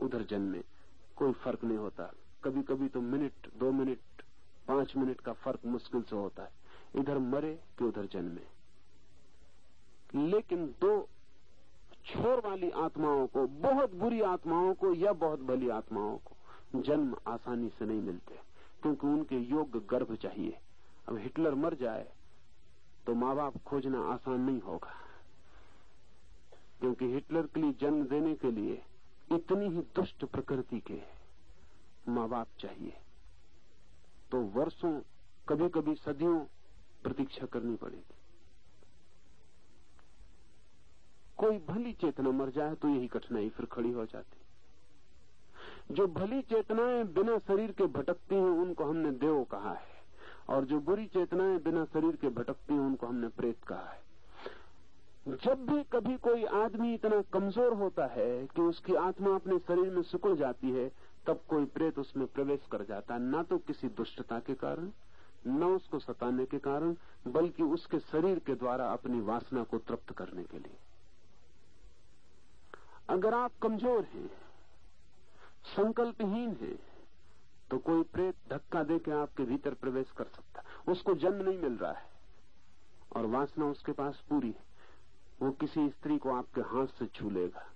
उधर जन्मे। कोई फ़र्क नहीं होता। कभी कभी तो मिनट, दो मिनट, पाँच मिनट का फ़र्क मुश्किल से होता है। इधर मरे कि उधर जन्मे। लेकिन दो छोर वाली आत्माओं को, बहुत बुरी आत्माओं को या बहुत भली आत्माओं को, जन्म आसानी से नहीं मिलते। क्योंकि उनके योग्य गर्भ चाहिए। अब हिटलर मर जाए तो माँ बाप खोजना आसान नहीं होगा। क्योंकि हिटलर के लिए जन्म देने के लिए इतनी ही दुष्ट प्रकृति के माँ बाप चाहिए। तो वर्षों कभी कभी सदियों प्रतीक्षा करनी पड़ेगी। कोई भली चेतना मर जाए तो यही कठिनाई फिर खड़ी हो जाती। जो भली चेतनाएँ बिना शरीर के भटकती हैं, उनको हमने देव कहा है। और जो बुरी चेतनाएँ बिना शरीर के भटकती हैं, उनको हमने प्रेत कहा है। जब भी कभी कोई आदमी इतना कमज़ोर होता है कि उसकी आत्मा अपने शरीर में सुकुड़ जाती है, तब कोई प्रेत उसमें प्रवेश कर जाता है, न तो किसी दुष्टता के कारण, न उसको सताने के कारण, बल्कि उसके शरीर के द्वारा अपनी वासना को तृप्त करने के लिए। अगर आप कमज़ोर हैं, संकल्पहीन हैं तो कोई प्रेत धक्का दे के आपके भीतर प्रवेश कर सकता उसको जन्म नहीं मिल रहा है, और वासना उसके पास पूरी है। वो किसी स्त्री को आपके हाथ से छू लेगा।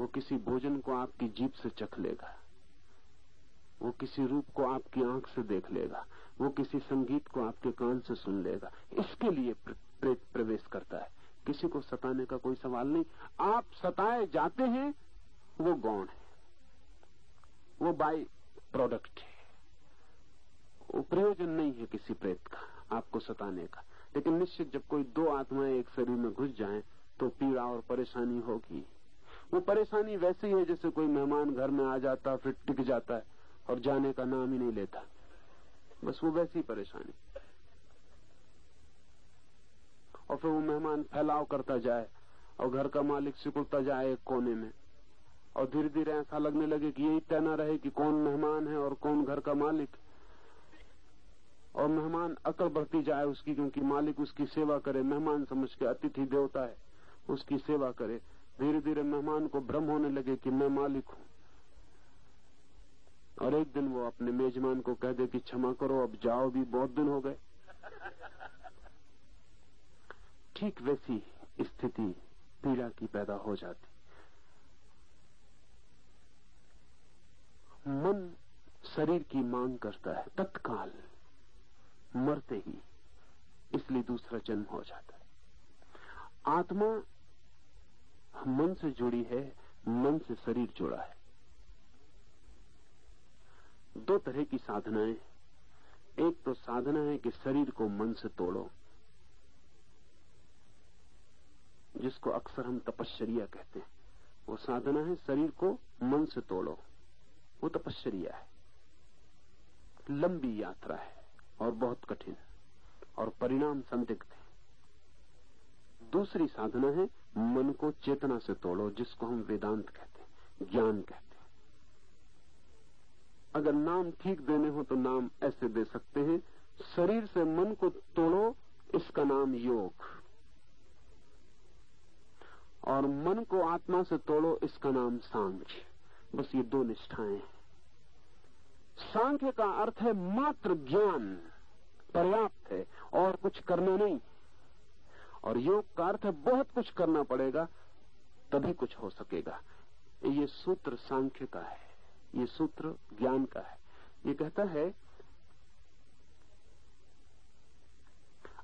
वो किसी भोजन को आपकी जीप से चख लेगा। वो किसी रूप को आपकी आँख से देख लेगा। वो किसी संगीत को आपके कान से सुन लेगा। इसके लिए प्रेत प्रवेश करता है। किसी को सताने का कोई सवाल नहीं। आप सताए जाते हैं, वो गौण है। वो बाई प्रोडक्ट है। वो प्रयोजन नहीं है किसी प्रेत का, आपको सताने का। लेकिन निश्चित जब कोई दो आत्माएँ एक शरीर में घुस जाएँ तो पीड़ा और परेशानी होगी। वो परेशानी वैसे ही जैसे कोई मेहमान घर में आ जाता, फिर टिक जाता है और जाने का नाम ही नहीं लेता। बस वो वैसी परेशानी। और फिर वो मेहमान फैलाव करता जाए और घर का मालिक सिकुड़ता जाए एक कोने में। और धीरे धीरे ऐसा लगने लगे कि यही तय रहे कि कौन मेहमान है और कौन घर का मालिक। और मेहमान अकड़ बढ़ती जाए उसकी, क्योंकि मालिक उसकी सेवा करे, मेहमान समझ के अतिथि देवता है, उसकी सेवा करे। धीरे धीरे मेहमान को भ्रम होने लगे कि मैं मालिक हूँ। और एक दिन वो अपने मेजमान को कह दे कि क्षमा करो, अब जाओ भी, बहुत दिन हो गए। ठीक वैसी स्थिति पीड़ा की पैदा हो जाती। मन शरीर की मांग करता है, तत्काल। मरते ही इसलिए दूसरा जन्म हो जाता है। आत्मा मन से जुड़ी है, मन से शरीर जुड़ा है। दो तरह की साधनाएँ एक तो साधना है कि शरीर को मन से तोड़ो, जिसको अक्सर हम तपश्चर्या कहते हैं। वो साधना है, शरीर को मन से तोड़ो। वो तपश्चर्या है। लंबी यात्रा है। और बहुत कठिन और परिणाम संदिग्ध है। दूसरी साधना है, मन को चेतना से तोड़ो, जिसको हम वेदांत कहते हैं, ज्ञान कहते हैं। अगर नाम ठीक देने हो तो नाम ऐसे दे सकते हैं, शरीर से मन को तोड़ो, इसका नाम योग। और मन को आत्मा से तोड़ो, इसका नाम साँझ। बस ये दो निष्ठाएँ सांख्य का अर्थ है मात्र ज्ञान, पर्याप्त है, और कुछ करना नहीं। और योग का अर्थ है बहुत कुछ करना पड़ेगा, तभी कुछ हो सकेगा। ये सूत्र सांख्य का है, ये सूत्र ज्ञान का है। ये कहता है,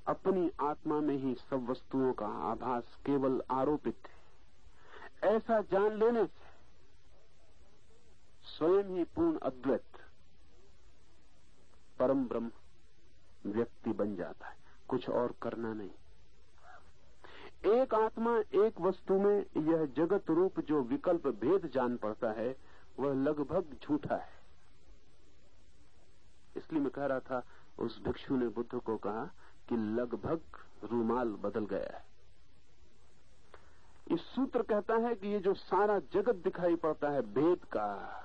अपनी आत्मा में ही सब वस्तुओं का आभास केवल आरोपित है। ऐसा जान लेने से स्वयं ही पूर्ण अद्वैत। परम ब्रह्म व्यक्ति बन जाता है। कुछ और करना नहीं। एक आत्मा एक वस्तु में यह जगत रूप जो विकल्प भेद जान पड़ता है, वह लगभग झूठा है। इसलिए मैं कह रहा था, उस भिक्षु ने बुद्ध को कहा कि लगभग रूमाल बदल गया है। इस सूत्र कहता है कि ये जो सारा जगत दिखाई पड़ता है, भेद का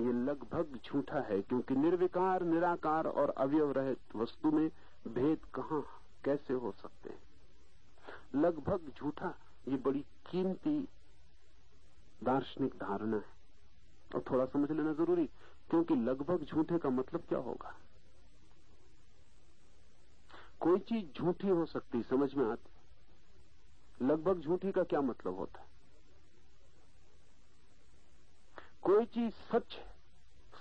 ये लगभग झूठा है, क्योंकि निर्विकार, निराकार और अवयव रहित वस्तु में भेद कहाँ, कैसे हो सकते हैं? लगभग झूठा, ये बड़ी कीमती, दार्शनिक धारणा है। और थोड़ा समझ लेना ज़रूरी, क्योंकि लगभग झूठे का मतलब क्या होगा? कोई चीज़ झूठी हो सकती, समझ में आती? लगभग झूठी का क्या मतलब होता है? कोई चीज़ सच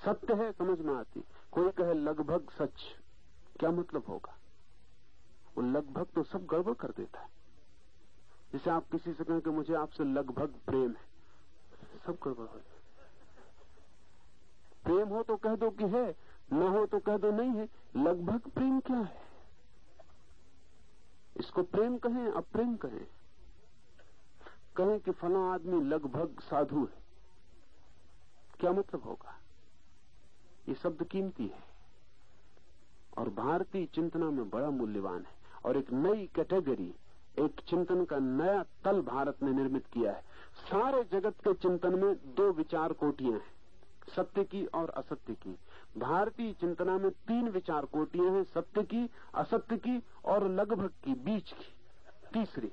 सत्य है, समझ में आती। कोई कहे लगभग सच, क्या मतलब होगा? वो लगभग तो सब गड़बड़ कर देता है। जैसे आप किसी से कहें कि मुझे आपसे लगभग प्रेम है, सब गड़बड़ हो जाए प्रेम हो तो कह दो कि है, न हो तो कह दो नहीं है। लगभग प्रेम क्या है? इसको प्रेम कहें, अप्रेम कहें। कहें कि फला आदमी लगभग साधु है, क्या मतलब होगा? ये शब्द कीमती है। और भारतीय चिंतना में बड़ा मूल्यवान है। और एक नई कैटेगरी, एक चिंतन का नया तल भारत ने निर्मित किया है। सारे जगत के चिंतन में दो विचार कोटियाँ हैं, सत्य की और असत्य की। भारतीय चिंतना में तीन विचार कोटियाँ हैं, सत्य की, असत्य की और लगभग की, बीच की। तीसरी,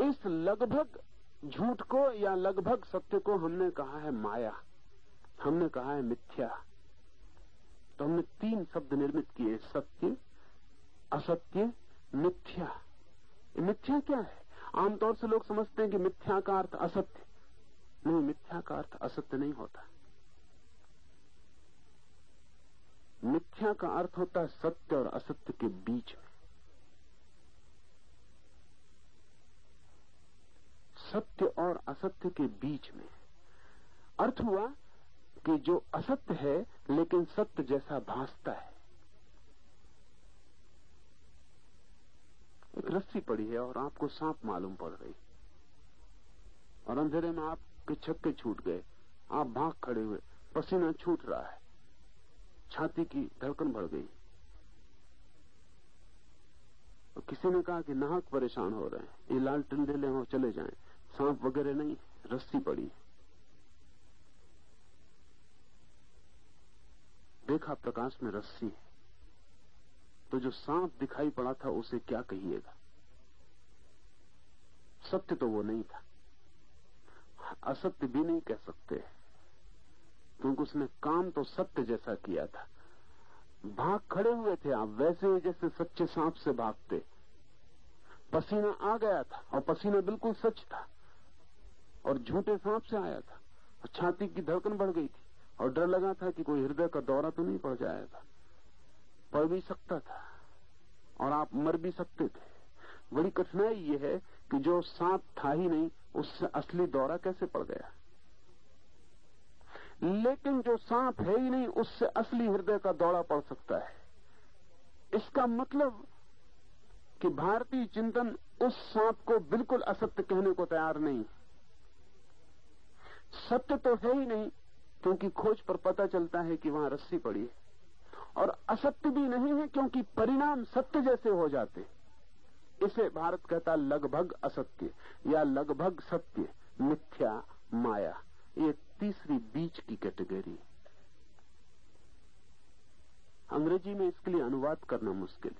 इस लगभग झूठ को या लगभग सत्य को हमने कहा है माया, हमने कहा है मिथ्या। तो हमने तीन शब्द निर्मित किए, सत्य, असत्य, मिथ्या। मिथ्या क्या है? आमतौर से लोग समझते हैं कि मिथ्या का अर्थ असत्य। नहीं, मिथ्या का अर्थ असत्य नहीं होता। मिथ्या का अर्थ होता है सत्य और असत्य के बीच। में सत्य और असत्य के बीच में। अर्थ हुआ कि जो असत्य है, लेकिन सत्य जैसा भासता है। एक रस्सी पड़ी है और आपको सांप मालूम पड़ रही। और अंधेरे में आपके छक्के छूट गए। आप भाग खड़े हुए। पसीना छूट रहा है। छाती की धड़कन बढ़ गई। और किसी ने कहा कि नाहक परेशान हो रहे हैं। ये लाल टिंडेले हो, चले जाएँ। सांप वगैरह नहीं, रस्सी पड़ी। देखा प्रकाश में रस्सी है। तो जो सांप दिखाई पड़ा था, उसे क्या कहिएगा? सत्य तो वो नहीं था। असत्य भी नहीं कह सकते। क्योंकि उसने काम तो सत्य जैसा किया था। भाग खड़े हुए थे आप, वैसे ही जैसे सच्चे सांप से भागते। पसीना आ गया था, और पसीना बिल्कुल सच था। और झूठे सांप से आया था। और छाती की धड़कन बढ़ गई थी और डर लगा था कि कोई हृदय का दौरा तो नहीं पड़ जाएगा। पड़ भी सकता था और आप मर भी सकते थे। बड़ी कठिनाई ये है कि जो सांप था ही नहीं, उससे असली दौरा कैसे पड़ गया? लेकिन जो सांप है ही नहीं, उससे असली हृदय का दौरा पड़ सकता है। इसका मतलब कि भारतीय चिंतन उस सांप को बिल्कुल असत्य कहने को तैयार नहीं सत्य तो है ही नहीं, क्योंकि खोज पर पता चलता है कि वहाँ रस्सी पड़ी है। और असत्य भी नहीं है क्योंकि परिणाम सत्य जैसे हो जाते इसे भारत कहता लगभग असत्य, या लगभग सत्य, मिथ्या, माया। ये तीसरी बीच की कैटेगरी अंग्रेज़ी में इसके लिए अनुवाद करना मुश्किल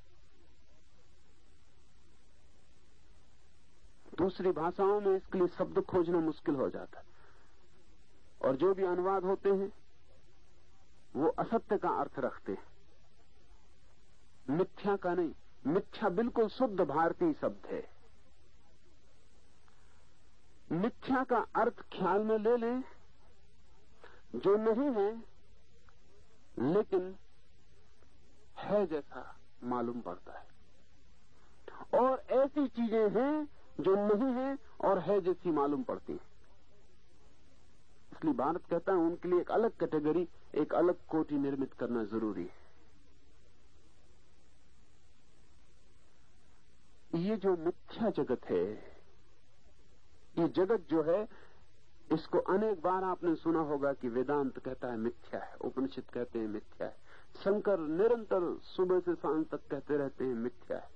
दूसरी भाषाओं में इसके लिए शब्द खोजना मुश्किल हो जाता और जो भी अनुवाद होते हैं, वो असत्य का अर्थ रखते हैं। मिथ्या का नहीं, मिथ्या बिल्कुल शुद्ध भारतीय शब्द है। मिथ्या का अर्थ ख्याल में ले लें, जो नहीं है, लेकिन है जैसा मालूम पड़ता है। और ऐसी चीज़ें हैं, जो नहीं है और है जैसी मालूम पड़ती है। इसलिए भारत कहता है, उनके लिए एक अलग कैटेगरी, एक अलग कोटि निर्मित करना ज़रूरी है। ये जो मिथ्या जगत है, ये जगत जो है, इसको अनेक बार आपने सुना होगा कि वेदांत कहता है मिथ्या है, उपनिषद कहते हैं मिथ्या है। शंकर निरंतर सुबह से शाम तक कहते रहते हैं मिथ्या है।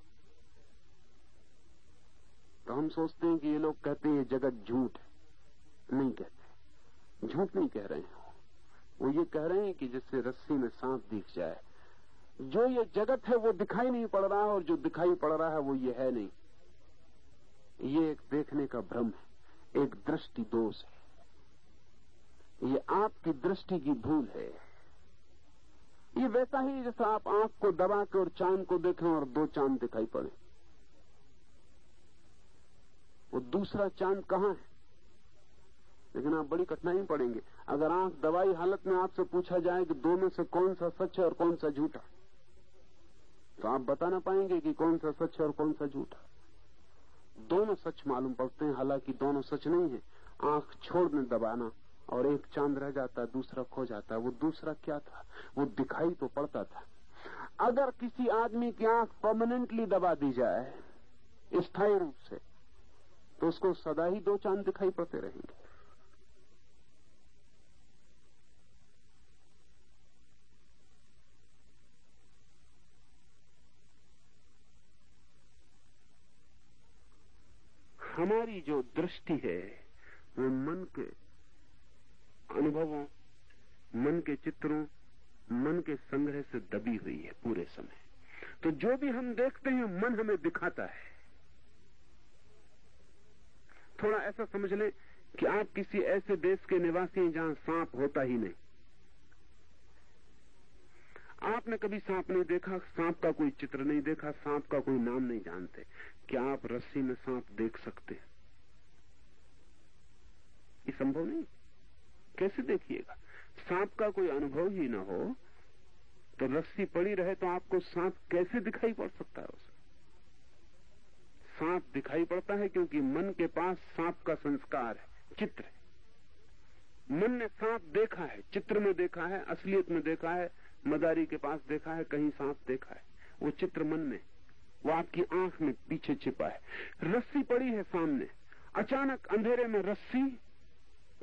तो हम सोचते हैं कि ये लोग कहते हैं जगत झूठ है। नहीं कहते। झूठ नहीं कह रहे हैं। वो ये कह रहे हैं कि जिससे रस्सी में सांप दिख जाए। जो ये जगत है, वो दिखाई नहीं पड़ रहा है और जो दिखाई पड़ रहा है, वो ये है नहीं। ये एक देखने का भ्रम है, एक दृष्टि दोष है। ये आपकी दृष्टि की भूल है। ये वैसा ही जैसा आप आँख को दबा के और चाँद को देखें और दो चाँद दिखाई पड़े। वो दूसरा चाँद कहाँ है? लेकिन आप बड़ी कठिनाई पड़ेंगे। अगर आँख दवाई हालत में आपसे पूछा जाए कि दो में से कौन सा सच है और कौन सा झूठा तो आप बता ना पाएँगे कि कौन सा सच है और कौन सा झूठा। दोनों सच मालूम पड़ते हैं, हालाँकि दोनों सच नहीं है। आँख छोड़ने दबाना, और एक चाँद रह जाता, दूसरा खो जाता। वो दूसरा क्या था? वो दिखाई तो पड़ता था। अगर किसी आदमी की आँख परमानेंटली दबा दी जाए, स्थायी रूप से तो उसको सदा ही दो चाँद दिखाई पड़ते रहेंगे। हमारी जो दृष्टि है वो मन के अनुभवों, मन के चित्रों, मन के संग्रह से दबी हुई है पूरे समय। तो जो भी हम देखते हैं, मन हमें दिखाता है। थोड़ा ऐसा समझ लें कि आप किसी ऐसे देश के निवासी हैं जहाँ सांप होता ही नहीं। आपने कभी सांप नहीं देखा? सांप का कोई चित्र नहीं देखा? सांप का कोई नाम नहीं जानते। क्या आप रस्सी में सांप देख सकते हैं? ये संभव नहीं। कैसे देखिएगा? सांप का कोई अनुभव ही ना हो तो रस्सी पड़ी रहे तो आपको सांप कैसे दिखाई पड़ सकता है उसमें सांप दिखाई पड़ता है क्योंकि मन के पास सांप का संस्कार है, चित्र है। मन ने सांप देखा है, चित्र में देखा है, असलियत में देखा है, मदारी के पास देखा है, कहीं सांप देखा है। वो चित्र मन में वो आपकी आँख में पीछे छिपा है। रस्सी पड़ी है सामने। अचानक अंधेरे में रस्सी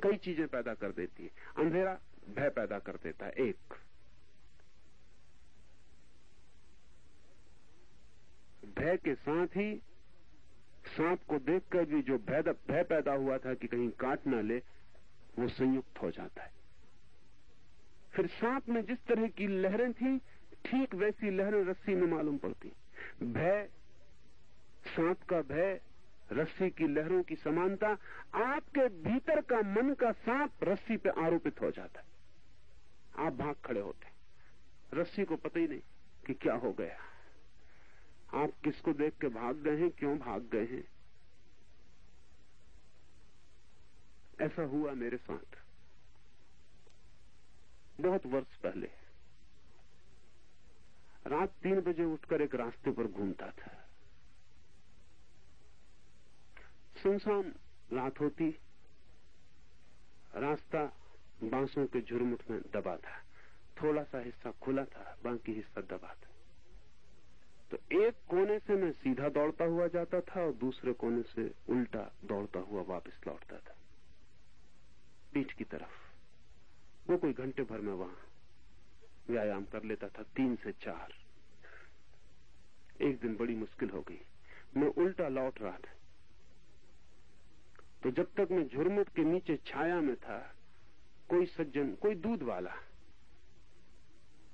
कई चीज़ें पैदा कर देती है। अंधेरा भय पैदा कर देता है, एक। भय के साथ ही सांप को देखकर भी जो भय भय पैदा हुआ था कि कहीं काट ना ले, वो संयुक्त हो जाता है। फिर सांप में जिस तरह की लहरें थी, ठीक वैसी लहरें रस्सी में मालूम पड़ती भय सांप का भय, रस्सी की लहरों की समानता आपके भीतर का मन का सांप रस्सी पे आरोपित हो जाता है। आप भाग खड़े होते रस्सी को पता ही नहीं कि क्या हो गया। आप किसको देख के भाग गए हैं, क्यों भाग गए हैं? ऐसा हुआ मेरे साथ। बहुत वर्ष पहले। रात तीन बजे उठकर एक रास्ते पर घूमता था। सुनसान रात होती, रास्ता बांसों के झुरमुट में दबा था। थोड़ा सा हिस्सा खुला था, बाकी हिस्सा दबा था। तो एक कोने से मैं सीधा दौड़ता हुआ जाता था और दूसरे कोने से उल्टा दौड़ता हुआ वापस लौटता था। पीठ की तरफ़। वो कोई घंटे भर में वहाँ व्यायाम कर लेता था तीन से चार। एक दिन बड़ी मुश्किल हो गई। मैं उल्टा लौट रहा था। तो जब तक मैं झुरमुट के नीचे छाया में था, कोई सज्जन, कोई दूध वाला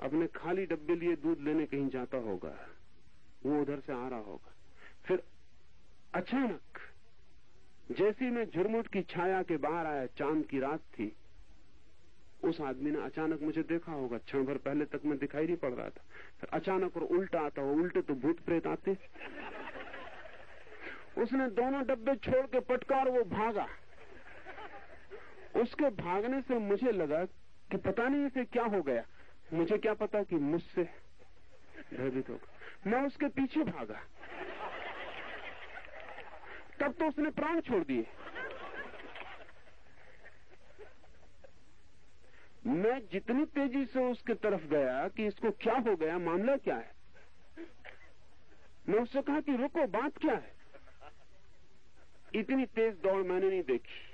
अपने खाली डब्बे लिए दूध लेने कहीं जाता होगा, वो उधर से आ रहा होगा। फिर अचानक, जैसे मैं झुरमुट की छाया के बाहर आया, चाँद की रात थी उस आदमी ने अचानक मुझे देखा होगा। क्षण भर पहले तक मैं दिखाई नहीं पड़ रहा था। फिर अचानक और उल्टा आता हो उल्टे तो भूत प्रेत आते। उसने दोनों डब्बे छोड़ के पटकार वो भागा। उसके भागने से मुझे लगा कि पता नहीं इसे क्या हो गया। मुझे क्या पता कि मुझसे भयभीत होगा मैं उसके पीछे भागा। तब तो उसने प्राण छोड़ दिए। मैं जितनी तेज़ी से उसके तरफ़ गया कि इसको क्या हो गया, मामला क्या है? मैं उससे कहा कि रुको, बात क्या है? इतनी तेज दौड़ मैंने नहीं देखी।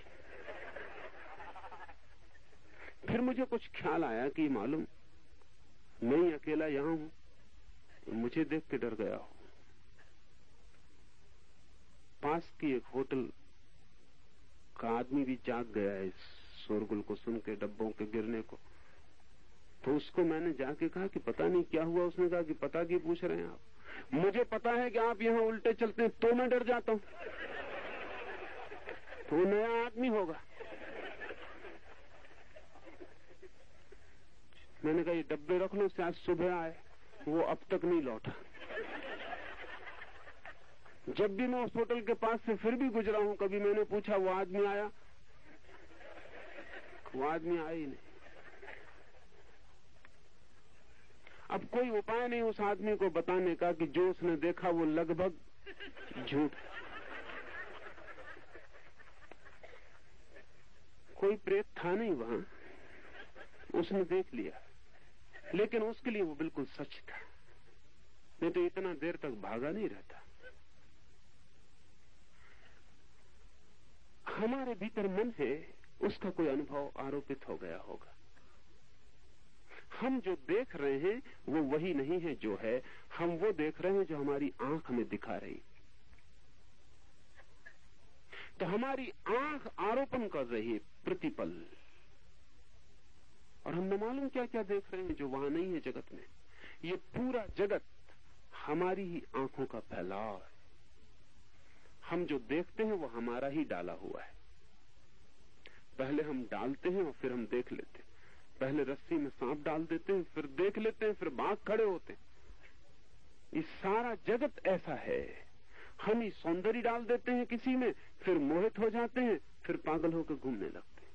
फिर मुझे कुछ ख्याल आया कि मालूम, मैं ही अकेला यहाँ हूँ मुझे देख के डर गया हूँ। पास की एक होटल का आदमी भी जाग गया है इस शोरगुल को सुन के, डब्बों के गिरने को। तो उसको मैंने जाके कहा कि पता नहीं क्या हुआ, उसने कहा कि पता की पूछ रहे हैं आप। मुझे पता है कि आप यहाँ उल्टे चलते हैं तो मैं डर जाता हूँ। तो नया आदमी होगा। मैंने कहा, ये डब्बे रख लो आज सुबह आए। वो अब तक नहीं लौटा। जब भी मैं उस होटल के पास से फिर भी गुजरा हूँ, कभी मैंने पूछा, वो आदमी आया वो आदमी आया ही नहीं। अब कोई उपाय नहीं उस आदमी को बताने का कि जो उसने देखा वो लगभग झूठ कोई प्रेत था नहीं वहाँ। उसने देख लिया। लेकिन उसके लिए वो बिल्कुल सच था। नहीं तो इतना देर तक भागा नहीं रहता। हमारे भीतर मन है उसका कोई अनुभव आरोपित हो गया होगा। हम जो देख रहे हैं, वो वही नहीं है जो है। हम वो देख रहे हैं जो हमारी आँख हमें दिखा रही। तो हमारी आँख आरोपण कर रही है, प्रतिपल। और हम न मालूम क्या क्या देख रहे हैं जो वहाँ नहीं है जगत में? ये पूरा जगत हमारी ही आँखों का फैलाव है। हम जो देखते हैं, वो हमारा ही डाला हुआ है। पहले हम डालते हैं और फिर हम देख लेते हैं। पहले रस्सी में सांप डाल देते हैं, फिर देख लेते हैं, फिर बाघ खड़े होते हैं। ये सारा जगत ऐसा है। हम ही सौंदर्य डाल देते हैं किसी में, फिर मोहित हो जाते हैं, फिर पागल होकर घूमने लगते हैं।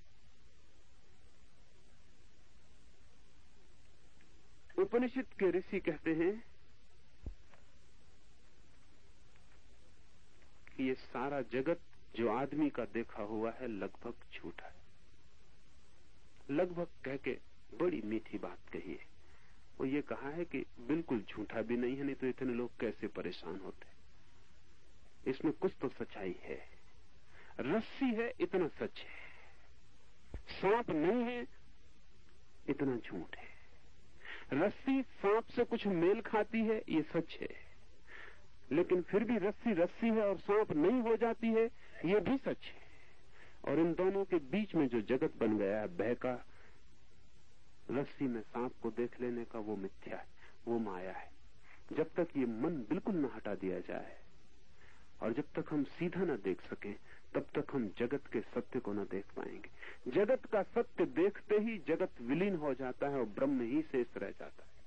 उपनिषद के ऋषि कहते हैं कि ये सारा जगत जो आदमी का देखा हुआ है लगभग झूठा है। लगभग कह के बड़ी मीठी बात कही है। वो ये कहा है कि बिल्कुल झूठा भी नहीं है, नहीं तो इतने लोग कैसे परेशान होते इसमें कुछ तो सच्चाई है। रस्सी है, इतना सच है। सांप नहीं है, इतना झूठ है। रस्सी सांप से कुछ मेल खाती है, ये सच है। लेकिन फिर भी रस्सी रस्सी है और सांप नहीं हो जाती है ये भी सच है। और इन दोनों के बीच में जो जगत बन गया है, बहका, रस्सी में सांप को देख लेने का वो मिथ्या है, वो माया है। जब तक ये मन बिल्कुल न हटा दिया जाए, और जब तक हम सीधा न देख सके, तब तक हम जगत के सत्य को न देख पाएँगे। जगत का सत्य देखते ही जगत विलीन हो जाता है और ब्रह्म ही शेष रह जाता है।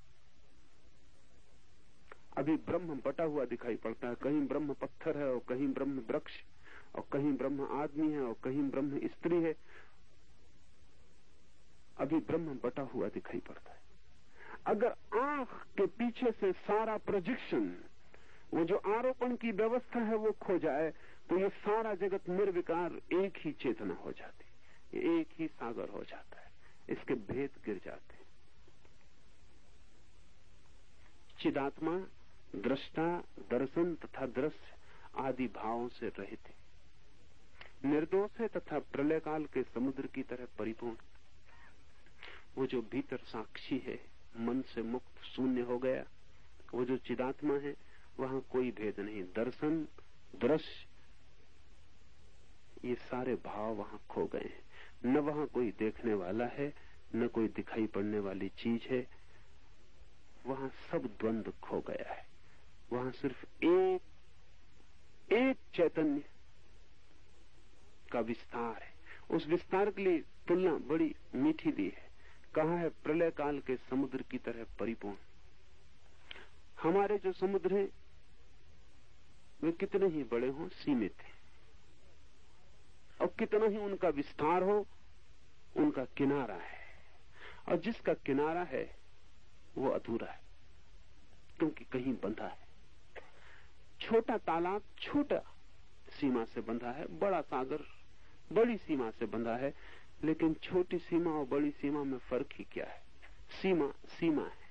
अभी ब्रह्म बटा हुआ दिखाई पड़ता है, कहीं ब्रह्म पत्थर है और कहीं ब्रह्म वृक्ष। और कहीं ब्रह्म आदमी है और कहीं ब्रह्म स्त्री है, अभी ब्रह्म बटा हुआ दिखाई पड़ता है। अगर आँख के पीछे से सारा प्रोजेक्शन वो जो आरोपण की व्यवस्था है वो खो जाए तो ये सारा जगत निर्विकार एक ही चेतना हो जाती है। एक ही सागर हो जाता है। इसके भेद गिर जाते हैं। चिदात्मा, दृष्टा, दर्शन तथा दृश्य आदि भावों से रहित है। निर्दोष है तथा प्रलय काल के समुद्र की तरह परिपूर्ण। वो जो भीतर साक्षी है, मन से मुक्त शून्य हो गया। वो जो चिदात्मा है, वहाँ कोई भेद नहीं। दर्शन, दृश्य, ये सारे भाव वहाँ खो गए हैं। न वहाँ कोई देखने वाला है, न कोई दिखाई पड़ने वाली चीज़ है। वहाँ सब द्वंद्व खो गया है। वहाँ सिर्फ़ एक एक चैतन्य का विस्तार है। उस विस्तार के लिए तुलना बड़ी मीठी दी है। कहा है प्रलय काल के समुद्र की तरह परिपूर्ण? हमारे जो समुद्र हैं, वे कितने ही बड़े हों, सीमित हैं। और कितना ही उनका विस्तार हो, उनका किनारा है। और जिसका किनारा है, वो अधूरा है, क्योंकि कहीं बंधा है। छोटा तालाब छोटा सीमा से बंधा है, बड़ा सागर बड़ी सीमा से बंधा है, लेकिन छोटी सीमा और बड़ी सीमा में फ़र्क ही क्या है? सीमा सीमा है।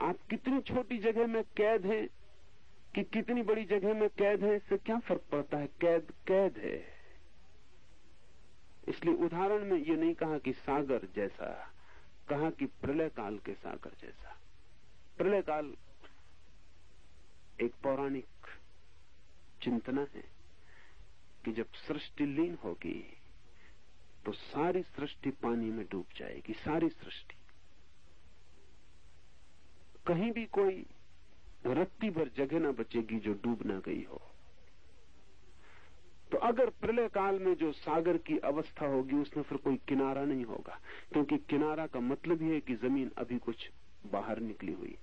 आप कितनी छोटी जगह में कैद हैं, कि कितनी बड़ी जगह में कैद है, इससे क्या फ़र्क पड़ता है? कैद कैद है। इसलिए उदाहरण में ये नहीं कहा कि सागर जैसा, कहा कि प्रलय काल के सागर जैसा। प्रलय काल एक पौराणिक चिंतना है। कि जब सृष्टि लीन होगी तो सारी सृष्टि पानी में डूब जाएगी, सारी सृष्टि। कहीं भी कोई रत्ती भर जगह ना बचेगी जो डूब ना गई हो। तो अगर प्रलय काल में जो सागर की अवस्था होगी, उसमें फिर कोई किनारा नहीं होगा, क्योंकि किनारा का मतलब ही है कि ज़मीन अभी कुछ बाहर निकली हुई।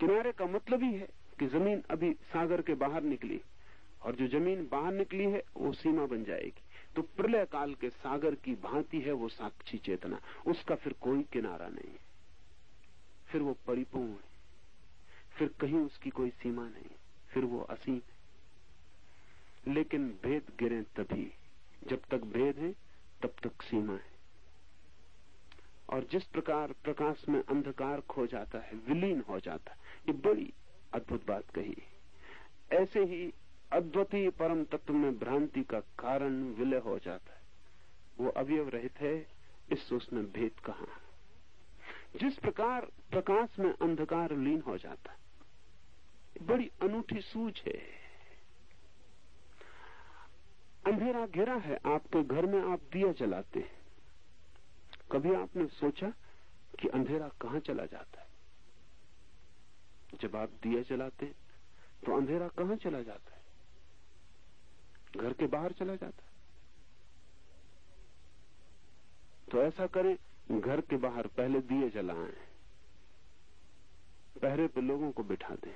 किनारे का मतलब ही है कि ज़मीन अभी सागर के बाहर निकली। और जो ज़मीन बाहर निकली है, वो सीमा बन जाएगी। तो प्रलय काल के सागर की भांति है वो साक्षी चेतना। उसका फिर कोई किनारा नहीं फिर वो परिपूर्ण है। फिर कहीं उसकी कोई सीमा नहीं फिर वो असीम है। लेकिन भेद गिरे तभी। जब तक भेद है, तब तक सीमा है। और जिस प्रकार प्रकाश में अंधकार खो जाता है, विलीन हो जाता है, ये बड़ी अद्भुत बात कही। ऐसे ही अद्वितीय परम तत्व में भ्रांति का कारण विलय हो जाता है। वो अवयव रहित है, इस उसने भेद कहा जिस प्रकार प्रकाश में अंधकार लीन हो जाता है, बड़ी अनूठी सूझ है। अंधेरा घेरा है, आपके घर में आप दिया जलाते हैं। कभी आपने सोचा कि अंधेरा कहाँ चला जाता है? जब आप दिया जलाते हैं तो अंधेरा कहाँ चला जाता है? घर के बाहर चला जाता तो ऐसा करें, घर के बाहर पहले दिए जलाएँ, पहरे पे लोगों को बिठा दें,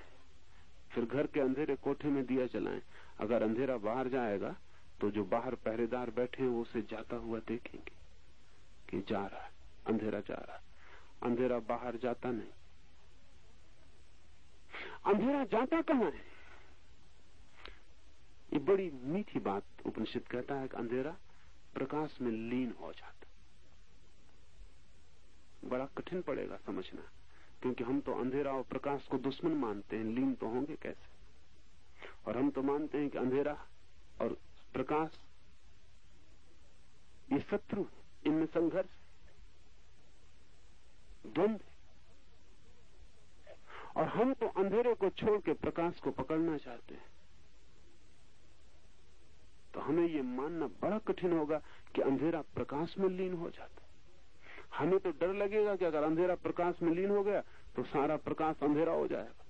फिर घर के अंधेरे कोठे में दिया जलाएँ। अगर अंधेरा बाहर जाएगा तो जो बाहर पहरेदार बैठे हैं, वो उसे जाता हुआ देखेंगे कि जा रहा है, अंधेरा जा रहा है। अंधेरा बाहर जाता नहीं। अंधेरा जाता कहाँ है? ये बड़ी मीठी बात उपनिषद कहता है कि अंधेरा प्रकाश में लीन हो जाता बड़ा कठिन पड़ेगा समझना, क्योंकि हम तो अंधेरा और प्रकाश को दुश्मन मानते हैं, लीन तो होंगे कैसे? और हम तो मानते हैं कि अंधेरा और प्रकाश, ये शत्रु, इनमें संघर्ष द्वंद और हम तो अंधेरे को छोड़ के प्रकाश को पकड़ना चाहते हैं। तो हमें ये मानना बड़ा कठिन होगा कि अंधेरा प्रकाश में लीन हो जाता हमें तो डर लगेगा कि अगर अंधेरा प्रकाश में लीन हो गया तो सारा प्रकाश अंधेरा हो जाएगा।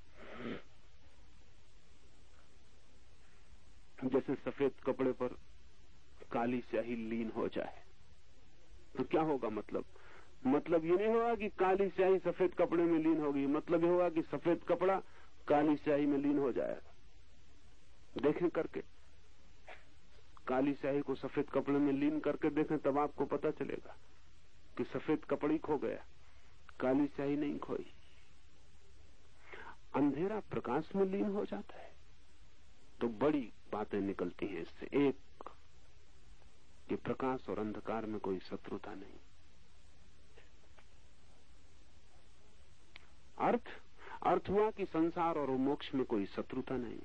जैसे सफ़ेद कपड़े पर काली स्याही लीन हो जाए तो क्या होगा मतलब? मतलब ये नहीं होगा कि काली स्याही सफ़ेद कपड़े में लीन होगी मतलब ये होगा कि सफ़ेद कपड़ा काली स्याही में लीन हो जाएगा। देखें करके। काली स्याही को सफ़ेद कपड़े में लीन करके देखें, तब आपको पता चलेगा कि सफ़ेद कपड़ी खो गया। काली स्याही नहीं खोई। अंधेरा प्रकाश में लीन हो जाता है। तो बड़ी बातें निकलती हैं इससे। एक, कि प्रकाश और अंधकार में कोई शत्रुता नहीं। अर्थ? अर्थ हुआ कि संसार और मोक्ष में कोई शत्रुता नहीं।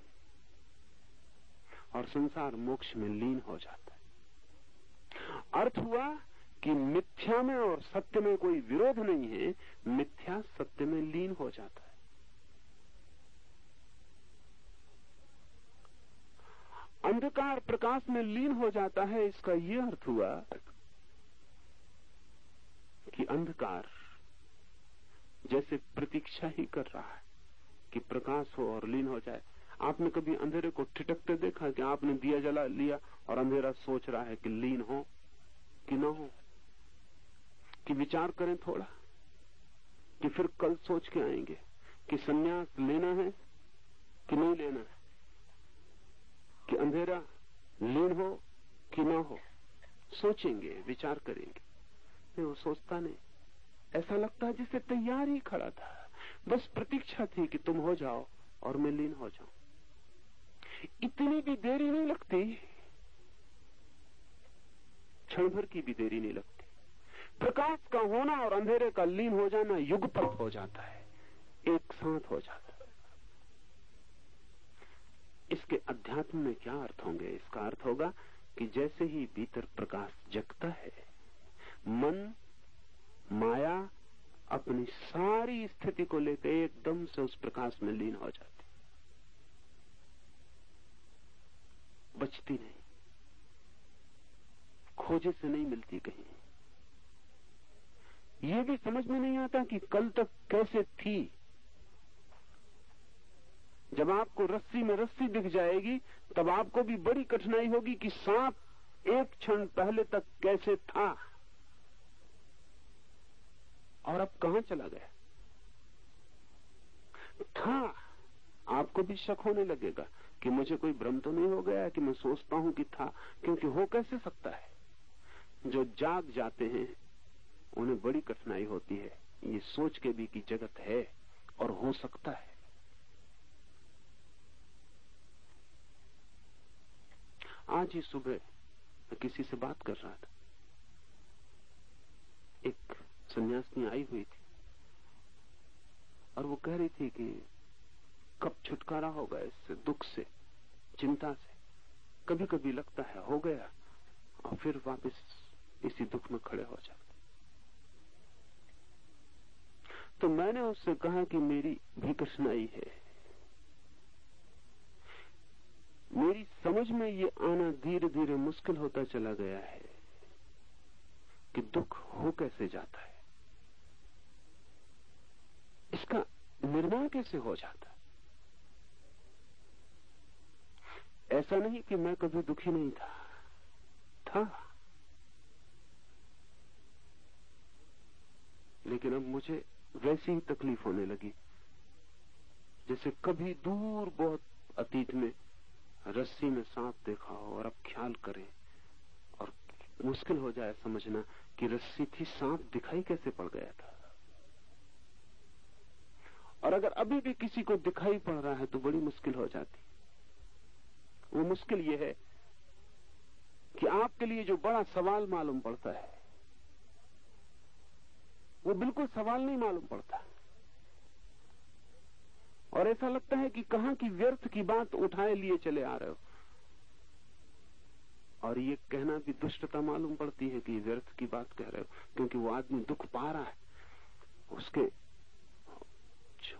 और संसार मोक्ष में लीन हो जाता है। अर्थ हुआ कि मिथ्या में और सत्य में कोई विरोध नहीं है, मिथ्या सत्य में लीन हो जाता है। अंधकार प्रकाश में लीन हो जाता है, इसका यह अर्थ हुआ कि अंधकार जैसे प्रतीक्षा ही कर रहा है कि प्रकाश हो और लीन हो जाए आपने कभी अंधेरे को ठिटकते देखा कि आपने दिया जला लिया और अंधेरा सोच रहा है कि लीन हो, कि ना हो, कि विचार करें थोड़ा, कि फिर कल सोच के आएँगे कि सन्यास लेना है कि नहीं लेना है, कि अंधेरा लीन हो कि ना हो, सोचेंगे, विचार करेंगे। नहीं, वो सोचता नहीं। ऐसा लगता है जिसे तैयार ही खड़ा था। बस प्रतीक्षा थी कि तुम हो जाओ और मैं लीन हो जाऊँ। इतनी भी देरी नहीं लगती। क्षण भर की भी देरी नहीं लगती। प्रकाश का होना और अंधेरे का लीन हो जाना युगपथ हो जाता है, एक साथ हो जाता है। इसके अध्यात्म में क्या अर्थ होंगे? इसका अर्थ होगा कि जैसे ही भीतर प्रकाश जगता है, मन, माया अपनी सारी स्थिति को लेकर एकदम से उस प्रकाश में लीन हो जाती बचती नहीं। खोजे से नहीं मिलती कहीं। ये भी समझ में नहीं आता कि कल तक कैसे थी। जब आपको रस्सी में रस्सी दिख जाएगी, तब आपको भी बड़ी कठिनाई होगी कि सांप एक क्षण पहले तक कैसे था। और अब कहा चला गया? था। आपको भी शक होने लगेगा। कि मुझे कोई भ्रम तो नहीं हो गया कि मैं सोचता हूँ कि था, क्योंकि हो कैसे सकता है? जो जाग जाते हैं, उन्हें बड़ी कठिनाई होती है। ये सोच के भी कि जगत है और हो सकता है। आज ही सुबह मैं किसी से बात कर रहा था। एक सन्यासिनी आई हुई थी और वो कह रही थी कि कब छुटकारा होगा इससे, दुख से। चिंता से। कभी कभी लगता है, हो गया, और फिर वापस इसी दुख में खड़े हो जाते तो मैंने उससे कहा कि मेरी भी कठिनाई है। मेरी समझ में ये आना धीरे धीरे मुश्किल होता चला गया है कि दुख हो कैसे जाता है। इसका निर्माण कैसे हो जाता है? ऐसा नहीं कि मैं कभी दुखी नहीं था। था। लेकिन अब मुझे वैसी ही तकलीफ़ होने लगी, जैसे कभी दूर बहुत अतीत में रस्सी में सांप देखा हो और अब ख्याल करें और मुश्किल हो जाए समझना कि रस्सी थी, सांप दिखाई कैसे पड़ गया था। और अगर अभी भी किसी को दिखाई पड़ रहा है तो बड़ी मुश्किल हो जाती। वो मुश्किल ये है कि आपके लिए जो बड़ा सवाल मालूम पड़ता है, वो बिल्कुल सवाल नहीं मालूम पड़ता। और ऐसा लगता है कि कहा की व्यर्थ की बात उठाए लिए चले आ रहे हो। और ये कहना भी दुष्टता मालूम पड़ती है कि व्यर्थ की बात कह रहे हो, क्योंकि वो आदमी दुख पा रहा है। उसके,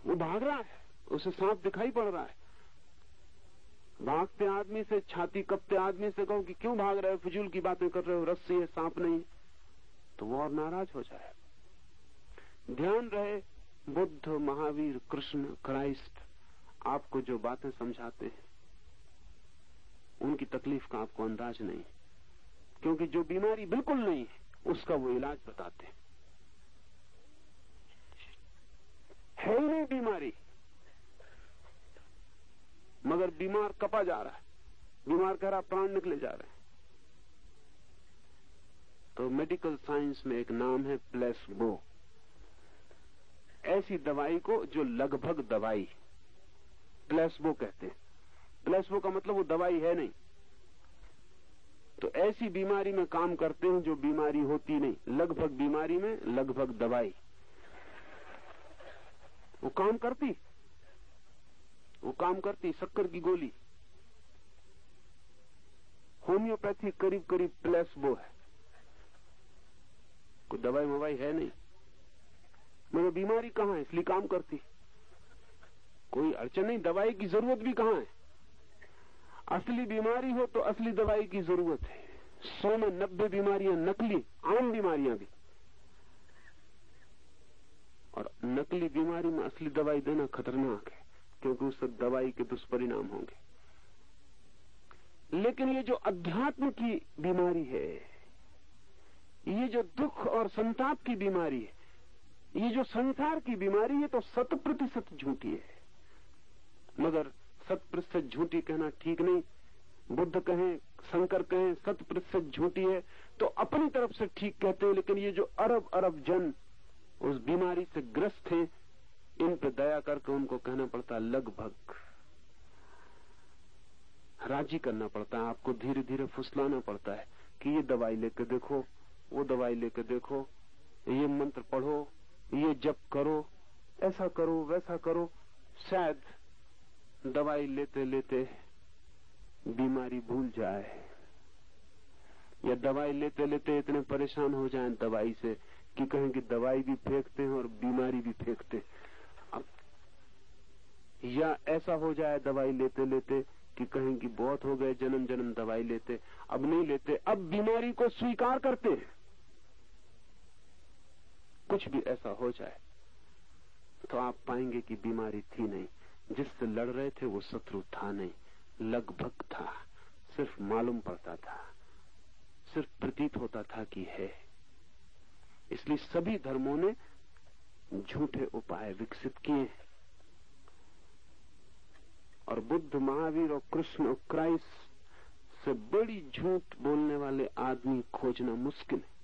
वो भाग रहा है, उसे सांप दिखाई पड़ रहा है। भागते आदमी से, छाती कपते आदमी से कहो कि क्यों भाग रहे हो? फिजूल की बातें कर रहे हो, रस्सी है, सांप नहीं। तो वो और नाराज़ हो जाए। ध्यान रहे, बुद्ध, महावीर, कृष्ण, क्राइस्ट, आपको जो बातें समझाते हैं, उनकी तकलीफ़ का आपको अंदाज नहीं। क्योंकि जो बीमारी बिल्कुल नहीं है, उसका वो इलाज बताते हैं। है ही नहीं बीमारी। मगर बीमार कपा जा रहा है। बीमार कह रहा प्राण निकले जा रहे हैं। तो मेडिकल साइंस में एक नाम है प्लेस प्लेसबो ऐसी दवाई को जो लगभग दवाई प्लेसबो कहते हैं। प्लेसबो का मतलब वो दवाई है नहीं। तो ऐसी बीमारी में काम करते हैं जो बीमारी होती नहीं। लगभग बीमारी में लगभग दवाई। वो काम करती वो काम करती शक्कर की गोली। होम्योपैथी करीब करीब प्लेसबो है। कोई दवाई ववाई है नहीं। मगर बीमारी कहाँ है? इसलिए काम करती। कोई अड़चन नहीं, दवाई की ज़रूरत भी कहाँ है? असली बीमारी हो तो असली दवाई की ज़रूरत है। सौ में नब्बे बीमारियाँ, नकली, आम बीमारियाँ भी। और नकली बीमारी में असली दवाई देना खतरनाक है। क्योंकि उससे दवाई के दुष्परिणाम होंगे। लेकिन ये जो अध्यात्म की बीमारी है, ये जो दुख और संताप की बीमारी है, ये जो संसार की बीमारी है तो शत प्रतिशत झूठी है। मगर शत प्रतिशत झूठी कहना ठीक नहीं। बुद्ध कहें, शंकर कहें शत प्रतिशत झूठी है तो अपनी तरफ़ से ठीक कहते हैं, लेकिन ये जो अरब अरब जन उस बीमारी से ग्रस्त हैं इन पे दया करके उनको कहना पड़ता लगभग। राज़ी करना पड़ता है, आपको धीरे धीरे फुसलाना पड़ता है कि ये दवाई लेके देखो, वो दवाई लेके देखो, ये मंत्र पढ़ो, ये जप करो, ऐसा करो, वैसा करो, शायद दवाई लेते लेते बीमारी भूल जाए। या दवाई लेते लेते इतने परेशान हो जाएँ दवाई से कि कहें कि दवाई भी फेंकते हैं और बीमारी भी फेंकते अब या ऐसा हो जाए दवाई लेते लेते कि कहें कि बहुत हो गए, जन्म जन्म दवाई लेते, अब नहीं लेते, अब बीमारी को स्वीकार करते हैं। कुछ भी ऐसा हो जाए तो आप पाएँगे कि बीमारी थी नहीं। जिससे लड़ रहे थे, वो शत्रु था नहीं, लगभग था। सिर्फ़ मालूम पड़ता था, सिर्फ़ प्रतीत होता था कि है। इसलिए सभी धर्मों ने झूठे उपाय विकसित किए और बुद्ध महावीर और कृष्ण और क्राइस्ट से बड़ी झूठ बोलने वाले आदमी खोजना मुश्किल है।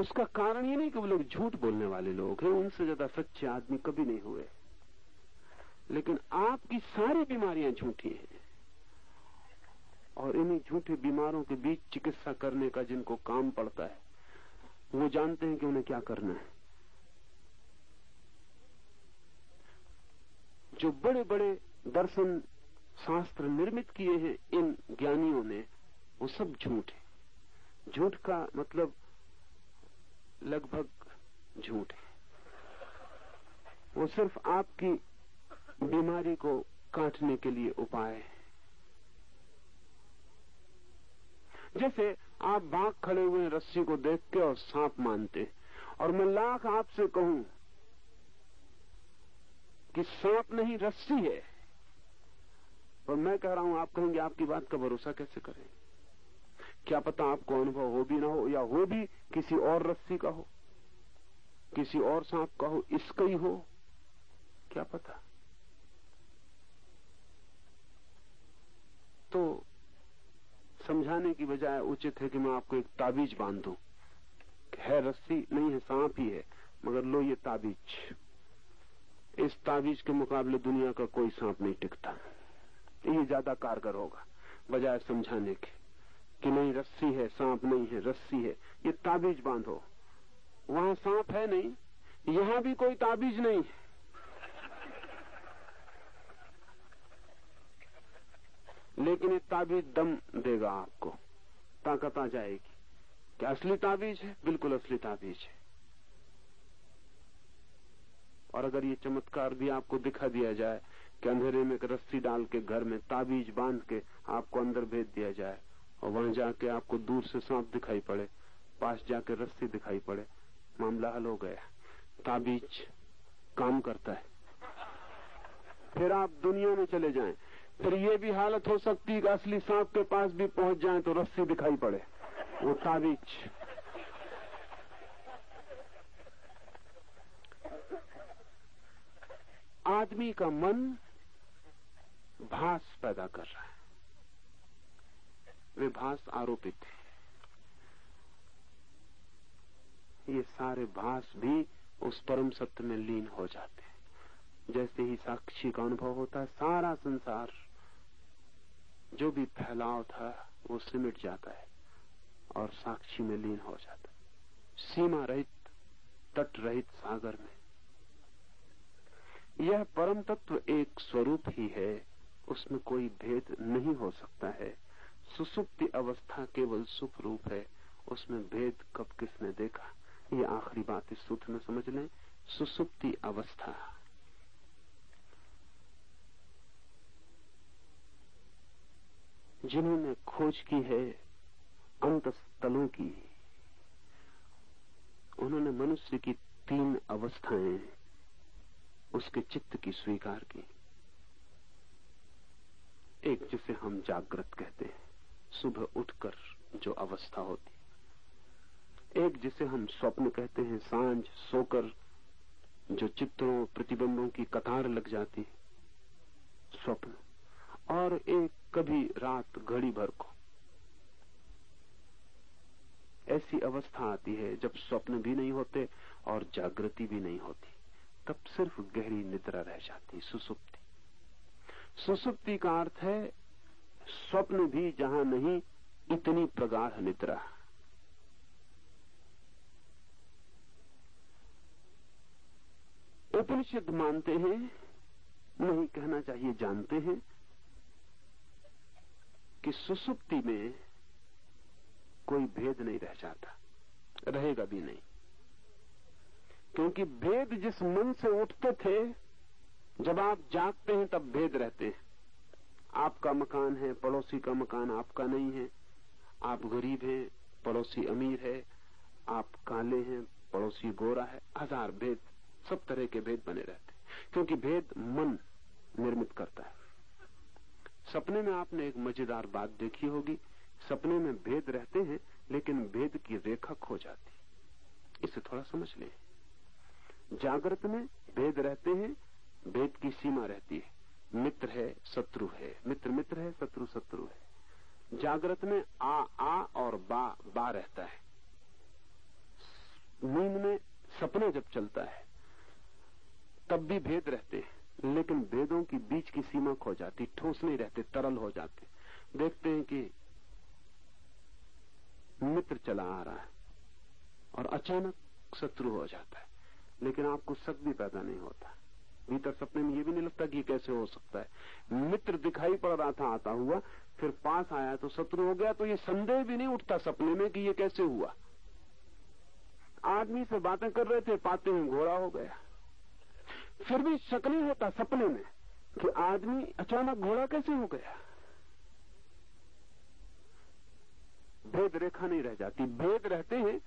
उसका कारण ये नहीं कि वो लोग झूठ बोलने वाले लोग हैं, उनसे ज़्यादा सच्चे आदमी कभी नहीं हुए। लेकिन आपकी सारी बीमारियाँ झूठी हैं। और इन्हीं झूठे बीमारों के बीच चिकित्सा करने का जिनको काम पड़ता है, वो जानते हैं कि उन्हें क्या करना है। जो बड़े बड़े दर्शन शास्त्र निर्मित किए हैं इन ज्ञानियों ने, वो सब झूठ है। झूठ का मतलब लगभग झूठ है। वो सिर्फ़ आपकी बीमारी को काटने के लिए उपाय है। जैसे आप बाघ खड़े हुए रस्सी को देख के और सांप मानते और मैं लाख आपसे कहूँ कि सांप नहीं, रस्सी है। और मैं कह रहा हूँ, आप कहेंगे, आपकी बात का भरोसा कैसे करें? क्या पता आपको अनुभव हो भी ना हो, या हो भी किसी और रस्सी का हो, किसी और सांप का हो, इसका ही हो। क्या पता? तो समझाने की बजाय उचित है कि मैं आपको एक ताबीज बाँध। दू है रस्सी, नहीं है सांप ही है, मगर लो ये ताबीज। इस ताबीज के मुकाबले दुनिया का कोई सांप नहीं टिकता। ये ज़्यादा कारगर होगा, बजाय समझाने के, कि नहीं, रस्सी है, सांप नहीं है, रस्सी है, ये ताबीज बांधो। वहाँ सांप है नहीं, यहाँ भी कोई ताबीज नहीं है। लेकिन एक ताबीज दम देगा आपको, ताकत आ जाएगी। क्या असली ताबीज है? बिल्कुल असली ताबीज है। और अगर ये चमत्कार भी आपको दिखा दिया जाए कि अंधेरे में एक रस्सी डाल के घर में ताबीज बाँध के आपको अंदर भेज दिया जाए, और वहाँ जाके आपको दूर से सांप दिखाई पड़े, पास जाके रस्सी दिखाई पड़े, मामला हल हो गया। ताबीज काम करता है। फिर आप दुनिया में चले जाएँ, फिर ये भी हालत हो सकती है असली सांप के पास भी पहुँच जाए तो रस्सी दिखाई पड़े। वो ताबीज आदमी का मन भास पैदा कर रहा है। वे भास आरोपित है। ये सारे भास भी उस परम सत्य में लीन हो जाते हैं। जैसे ही साक्षी का अनुभव होता है, सारा संसार, जो भी फैलाव था, वो सिमट जाता है और साक्षी में लीन हो जाता है। सीमा रहित, तट रहित सागर में। यह परम तत्व एक स्वरूप ही है। उसमें कोई भेद नहीं हो सकता है। सुसुप्ति अवस्था केवल सुख रूप है। उसमें भेद कब किसने देखा? ये आखिरी बात इस सूत्र में समझ लें। सुसुप्ति अवस्था। जिन्होंने खोज की है अंत स्थलों की, उन्होंने मनुष्य की तीन अवस्थाएँ उसके चित्त की स्वीकार की। एक जिसे हम जागृत कहते हैं, सुबह उठकर जो अवस्था होती। एक जिसे हम स्वप्न कहते हैं, साँझ सोकर जो चित्रों प्रतिबंधों की कतार लग जाती स्वप्न। और एक कभी रात घड़ी भर को। ऐसी अवस्था आती है जब स्वप्न भी नहीं होते और जागृति भी नहीं होती। तब सिर्फ़ गहरी निद्रा रह जाती, सुसुप्ति। सुसुप्ति का अर्थ है, स्वप्न भी जहाँ नहीं, इतनी प्रगाढ़ निद्रा। उपनिषद मानते हैं, नहीं कहना चाहिए, जानते हैं, कि सुसुप्ति में कोई भेद नहीं रह जाता, रहेगा भी नहीं। क्योंकि भेद जिस मन से उठते थे, जब आप जागते हैं, तब भेद रहते हैं। आपका मकान है, पड़ोसी का मकान आपका नहीं है। आप गरीब हैं, पड़ोसी अमीर है। आप काले हैं, पड़ोसी गोरा है। हज़ार भेद, सब तरह के भेद बने रहते हैं। क्योंकि भेद मन निर्मित करता है। सपने में आपने एक मज़ेदार बात देखी होगी। सपने में भेद रहते हैं, लेकिन भेद की रेखा खो जाती इसे थोड़ा समझ लें। जागृत में भेद रहते हैं, भेद की सीमा रहती है। मित्र है, शत्रु है। मित्र मित्र है, शत्रु शत्रु है। जागृत में आ आ और बा बा रहता है। नींद में सपना जब चलता है, तब भी भेद रहते हैं, लेकिन भेदों की बीच की सीमा खो जाती, ठोस नहीं रहते, तरल हो जाते। देखते हैं कि मित्र चला आ रहा है और अचानक शत्रु हो जाता है। लेकिन आपको शक भी पैदा नहीं होता। भीतर सपने में ये भी नहीं लगता कि कैसे हो सकता है। मित्र दिखाई पड़ रहा था, आता हुआ, फिर पास आया तो शत्रु हो गया तो ये संदेह भी नहीं उठता सपने में कि ये कैसे हुआ। आदमी से बातें कर रहे थे, पाते हैं घोड़ा हो गया। फिर भी शक नहीं होता सपने में कि आदमी अचानक घोड़ा कैसे हो गया। भेद रेखा नहीं रह जाती। भेद रहते हैं,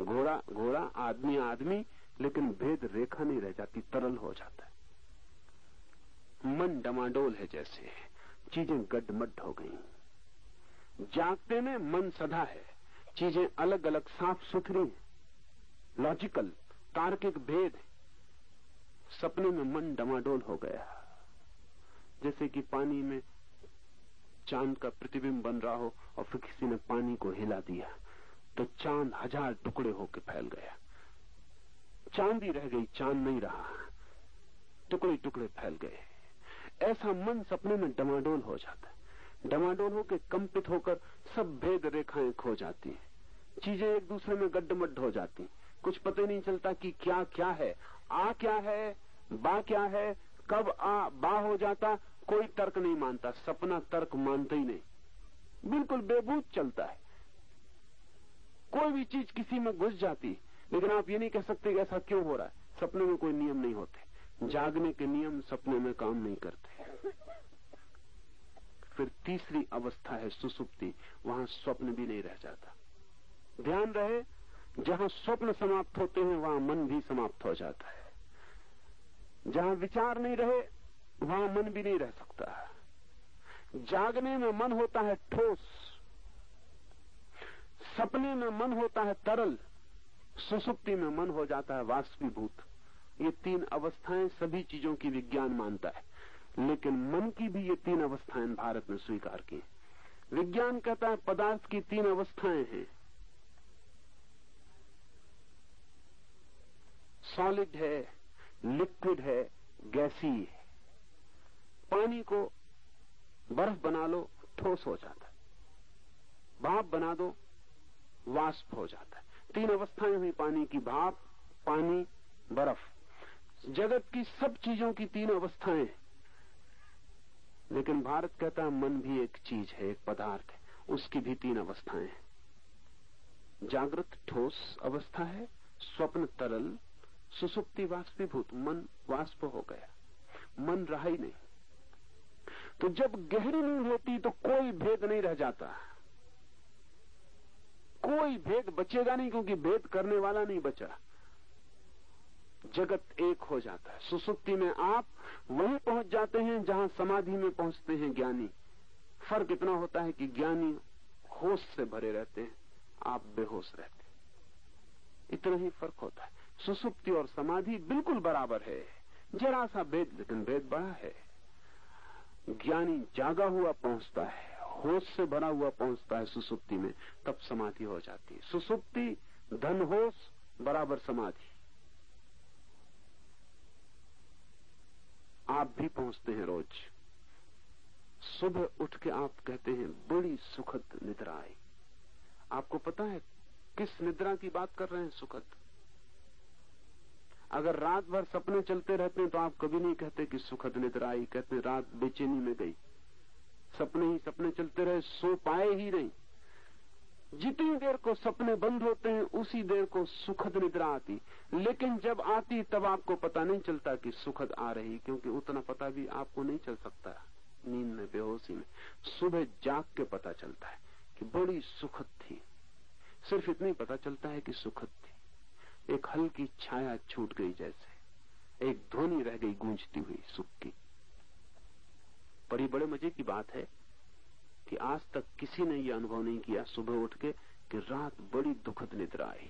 घोड़ा घोड़ा, आदमी आदमी लेकिन भेद रेखा नहीं रह जाती, तरल हो जाता है। मन डमाडोल है जैसे, चीज़ें गड्ढमड्ढ हो गई। जागते में मन सदा है, चीज़ें अलग अलग साफ़ सुथरी लॉजिकल तार्किक भेद सपने में मन डमाडोल हो गया। जैसे कि पानी में चाँद का प्रतिबिंब बन रहा हो और फिर किसी ने पानी को हिला दिया तो चाँद हज़ार टुकड़े होकर फैल गया। चांदी रह गई, चाँद नहीं रहा। टुकड़े टुकड़े फैल गए। ऐसा मन सपने में डमाडोल हो जाता है। डमाडोल होकर कंपित होकर सब भेद रेखाएँ खो जाती हैं। चीज़ें एक दूसरे में गड्ढमड्ढ हो जाती कुछ पता नहीं चलता कि क्या क्या है। आ क्या है, बा क्या है, कब आ, बा हो जाता, कोई तर्क नहीं मानता, सपना तर्क मानता ही नहीं। बिल्कुल बेबूत चलता है। कोई भी चीज़ किसी में घुस जाती लेकिन आप ये नहीं कह सकते कि ऐसा क्यों हो रहा है? सपने में कोई नियम नहीं होते। जागने के नियम सपने में काम नहीं करते। फिर तीसरी अवस्था है सुसुप्ति। वहाँ स्वप्न भी नहीं रह जाता। ध्यान रहे, जहाँ स्वप्न समाप्त होते हैं, वहाँ मन भी समाप्त हो जाता है। जहाँ विचार नहीं रहे, वहाँ मन भी नहीं रह सकता। जागने में मन होता है ठोस। सपने में मन होता है तरल। सुसुप्ति में मन हो जाता है वाष्पीभूत। ये तीन अवस्थाएँ सभी चीज़ों की विज्ञान मानता है। लेकिन मन की भी ये तीन अवस्थाएँ भारत ने स्वीकार की विज्ञान कहता है पदार्थ की तीन अवस्थाएँ हैं। सॉलिड है, लिक्विड है, गैसी है। पानी को बर्फ़ बना लो, ठोस हो जाता है। भाप बना दो, वाष्प हो जाता है। तीन अवस्थाएँ हुई, पानी की भाप, पानी, बर्फ़। जगत की सब चीज़ों की तीन अवस्थाएँ। लेकिन भारत कहता है मन भी एक चीज़ है, एक पदार्थ है, उसकी भी तीन अवस्थाएँ हैं। जागृत, ठोस अवस्था है, स्वप्न तरल, सुसुप्ति वाष्पीभूत, मन वाष्प हो गया। मन रहा ही नहीं। तो जब गहरी नींद होती तो कोई भेद नहीं रह जाता। कोई भेद बचेगा नहीं, क्योंकि भेद करने वाला नहीं बचा। जगत एक हो जाता है। सुसुप्ति में आप वहीं पहुँच जाते हैं, जहाँ समाधि में पहुँचते हैं ज्ञानी। फ़र्क इतना होता है कि ज्ञानी होश से भरे रहते हैं, आप बेहोश रहते हैं। इतना ही फ़र्क होता है। सुसुप्ति और समाधि बिल्कुल बराबर है। जरा सा भेद, लेकिन भेद बड़ा है। ज्ञानी जागा हुआ पहुँचता है। होश से भरा हुआ पहुँचता है सुसुप्ति में, तब समाधि हो जाती है। सुसुप्ति, धन होश, बराबर समाधि। आप भी पहुँचते हैं रोज। सुबह उठ के आप कहते हैं, बड़ी सुखद निद्रा आई। आपको पता है किस निद्रा की बात कर रहे हैं सुखद? अगर रात भर सपने चलते रहते हैं तो आप कभी नहीं कहते कि सुखद निद्रा आई, कहते रात बेचैनी में गई। सपने ही सपने चलते रहे, सो पाए ही नहीं। जितनी देर को सपने बंद होते हैं, उसी देर को सुखद निद्रा आती। लेकिन जब आती, तब आपको पता नहीं चलता कि सुखद आ रही, क्योंकि उतना पता भी आपको नहीं चल सकता। नींद में, बेहोशी में। सुबह जाग के पता चलता है कि बड़ी सुखद थी। सिर्फ़ इतना पता चलता है कि सुखद थी। एक हल्की छाया छूट गई जैसे। एक ध्वनि रह गई गूंजती हुई सुख की। बड़ी बड़े मज़े की बात है कि आज तक किसी ने यह अनुभव नहीं किया सुबह उठ के कि रात बड़ी दुखद निद्रा आई।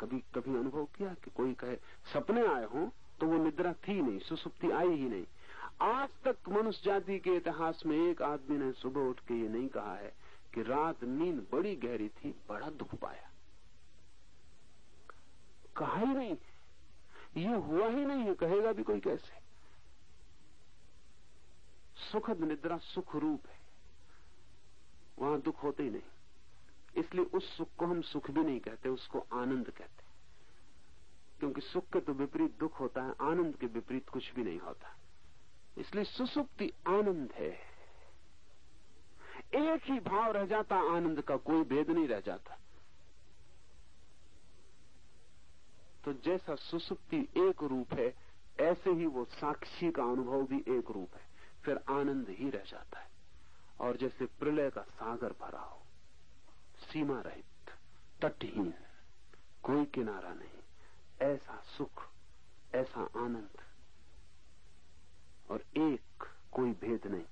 कभी कभी अनुभव किया कि कोई कहे, सपने आए हो तो वो निद्रा थी नहीं, सुसुप्ति आई ही नहीं। आज तक मनुष्य जाति के इतिहास में एक आदमी ने सुबह उठ के ये नहीं कहा है कि रात नींद बड़ी गहरी थी, बड़ा दुख पाया। कहा ही नहीं ये हुआ ही नहीं कहेगा भी कोई कैसे? सुखद निद्रा सुख रूप है। वहाँ दुख होते ही नहीं। इसलिए उस सुख को हम सुख भी नहीं कहते, उसको आनंद कहते क्योंकि सुख के तो विपरीत दुख होता है, आनंद के विपरीत कुछ भी नहीं होता। इसलिए सुसुप्ति आनंद है। एक ही भाव रह जाता, आनंद का कोई भेद नहीं रह जाता। तो जैसा सुसुप्ति एक रूप है, ऐसे ही वो साक्षी का अनुभव भी एक रूप है। फिर आनंद ही रह जाता है। और जैसे प्रलय का सागर भरा हो, सीमा रहित, तटहीन, कोई किनारा नहीं, ऐसा सुख, ऐसा आनंद, और एक कोई भेद नहीं।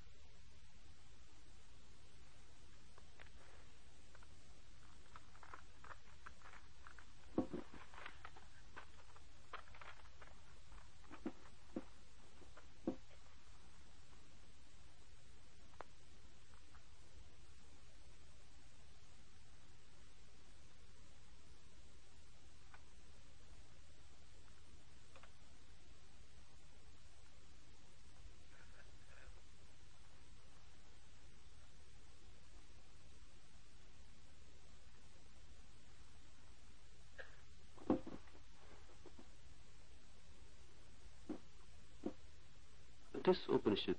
This Upanishad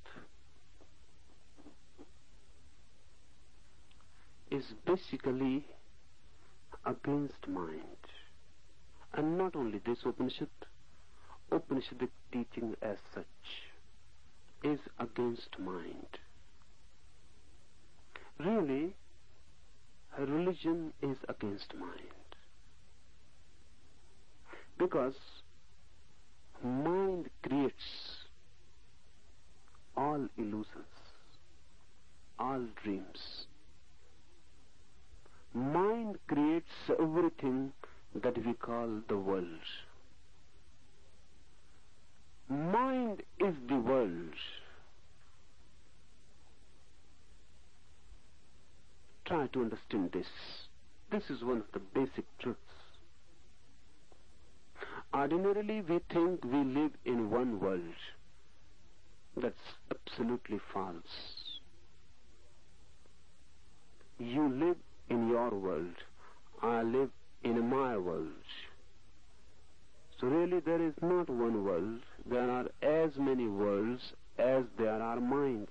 is basically against mind. And not only this Upanishad, Upanishadic teaching as such is against mind. Really, religion is against mind. Because mind creates all illusions, all dreams. Mind creates everything that we call the world. Mind is the world. Try to understand this. This is one of the basic truths. Ordinarily, we think we live in one world. That's absolutely false. You live in your world. I live in my world. So really there is not one world. There are as many worlds as there are minds.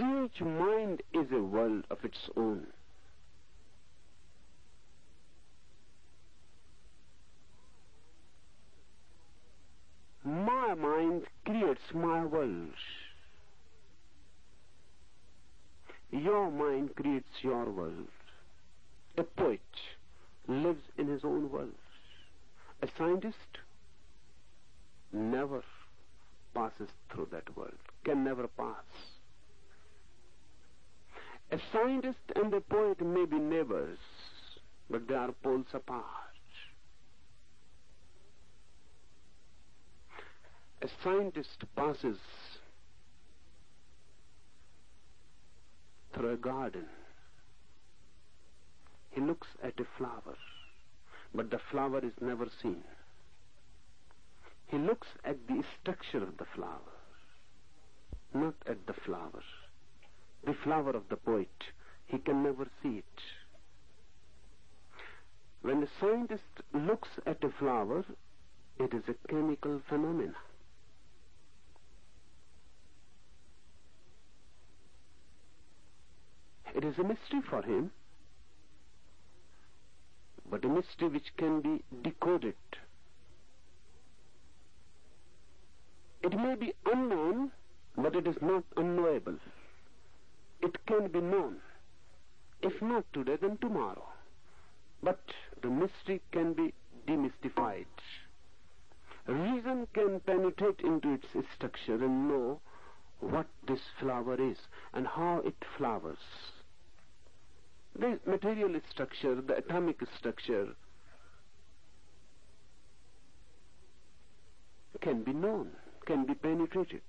Each mind is a world of its own. My mind creates my world. Your mind creates your world. A poet lives in his own world. A scientist never passes through that world, can never pass. A scientist and a poet may be neighbors, but they are poles apart. A scientist passes through a garden. He looks at a flower, but the flower is never seen. He looks at the structure of the flower, not at the flower. The flower of the poet, he can never see it. When a scientist looks at a flower, it is a chemical phenomenon. It is a mystery for him, but a mystery which can be decoded. It may be unknown, but it is not unknowable. It can be known. If not today, then tomorrow. But the mystery can be demystified. Reason can penetrate into its structure and know what this flower is and how it flowers. The material structure, the atomic structure, can be known, can be penetrated.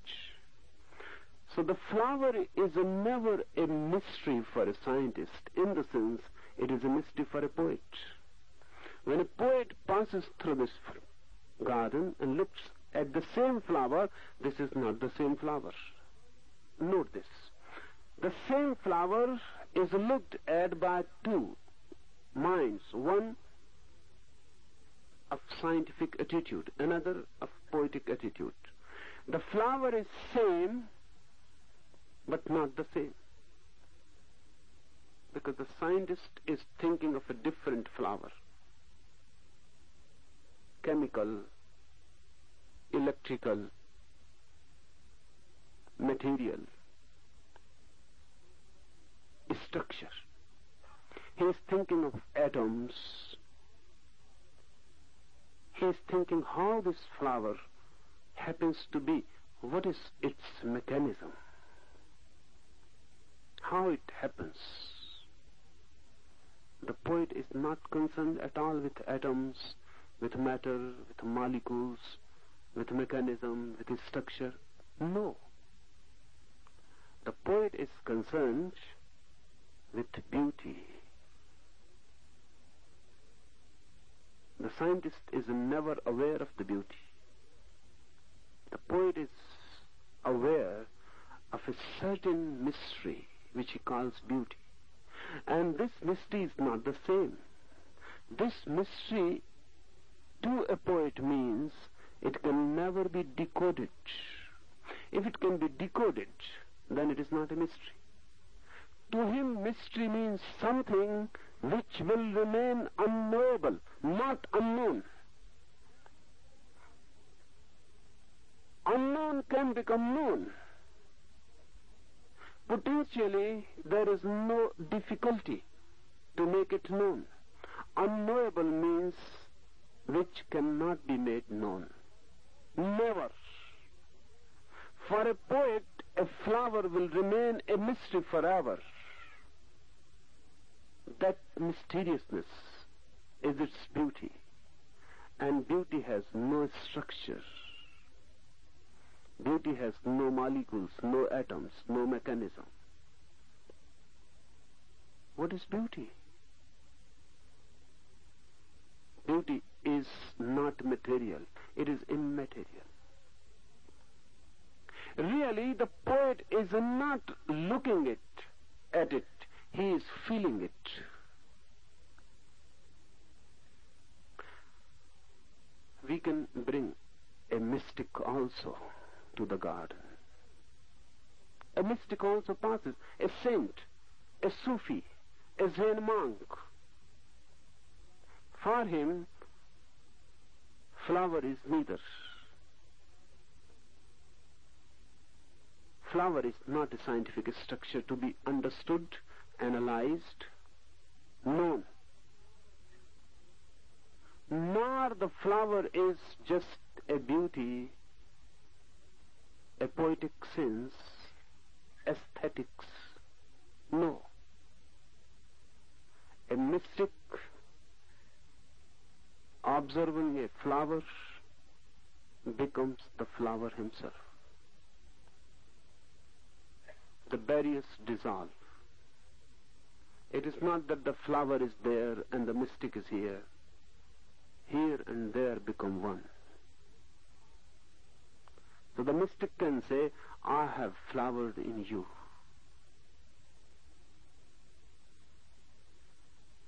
So the flower is never a mystery for a scientist in the sense it is a mystery for a poet. When a poet passes through this garden and looks at the same flower, this is not the same flower. Note this. The same flower is looked at by two minds. One of scientific attitude, another of poetic attitude. The flower is same, but not the same. Because the scientist is thinking of a different flower. chemical, electrical, material, structure. He is thinking of atoms. He is thinking how this flower happens to be. What is its mechanism? How it happens? The poet is not concerned at all with atoms, with matter, with molecules, with mechanism, with structure. No. The poet is concerned with beauty. The scientist is never aware of the beauty. The poet is aware of a certain mystery which he calls beauty. And this mystery is not the same. This mystery to a poet means it can never be decoded. If it can be decoded, then it is not a mystery. To him, mystery means something which will remain unknowable, not unknown. Unknown can become known. Potentially, there is no difficulty to make it known. Unknowable means which cannot be made known. Never. For a poet, a flower will remain a mystery forever. That mysteriousness is its beauty. And beauty has no structure. Beauty has no molecules, no atoms, no mechanism. What is beauty? Beauty is not material, it is immaterial. Really, the poet is not looking it, at it, he is feeling it. We can bring a mystic also to the garden. A mystic also passes, a saint, a Sufi, a Zen monk. For him, flower is neither. Flower is not a scientific structure to be understood, analyzed, known. Nor the flower is just a beauty a poetic sense, aesthetics. No. A mystic observing a flower becomes the flower himself. The barriers dissolve. It is not that the flower is there and the mystic is here. Here and there become one. So the mystic can say, I have flowered in you.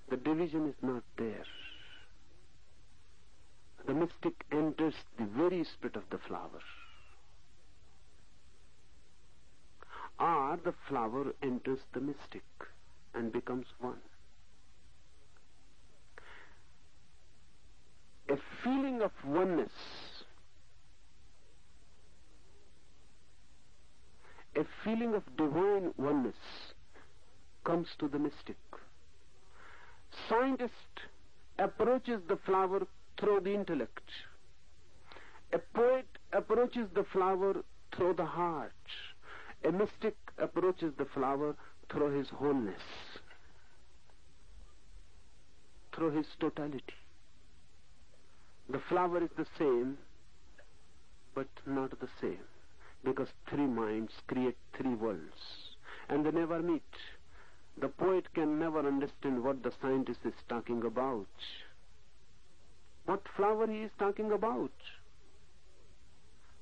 The division is not there. The mystic enters the very spirit of the flower. Or the flower enters the mystic and becomes one. A feeling of oneness a feeling of divine oneness comes to the mystic. Scientist approaches the flower through the intellect. A poet approaches the flower through the heart. A mystic approaches the flower through his wholeness, through his totality. The flower is the same, but not the same because three minds create three worlds and they never meet. The poet can never understand what the scientist is talking about. What flower he is talking about.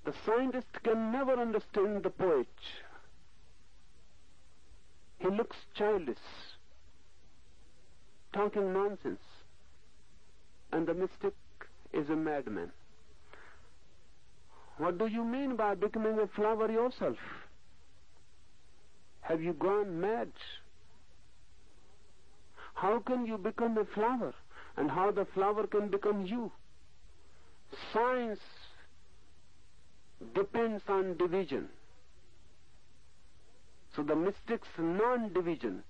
The scientist can never understand the poet. He looks childish, talking nonsense, and the mystic is a madman. What do you mean by becoming a flower yourself? Have you gone mad? How can you become a flower? And how the flower can become you? science depends on division. So the mystic's non-division,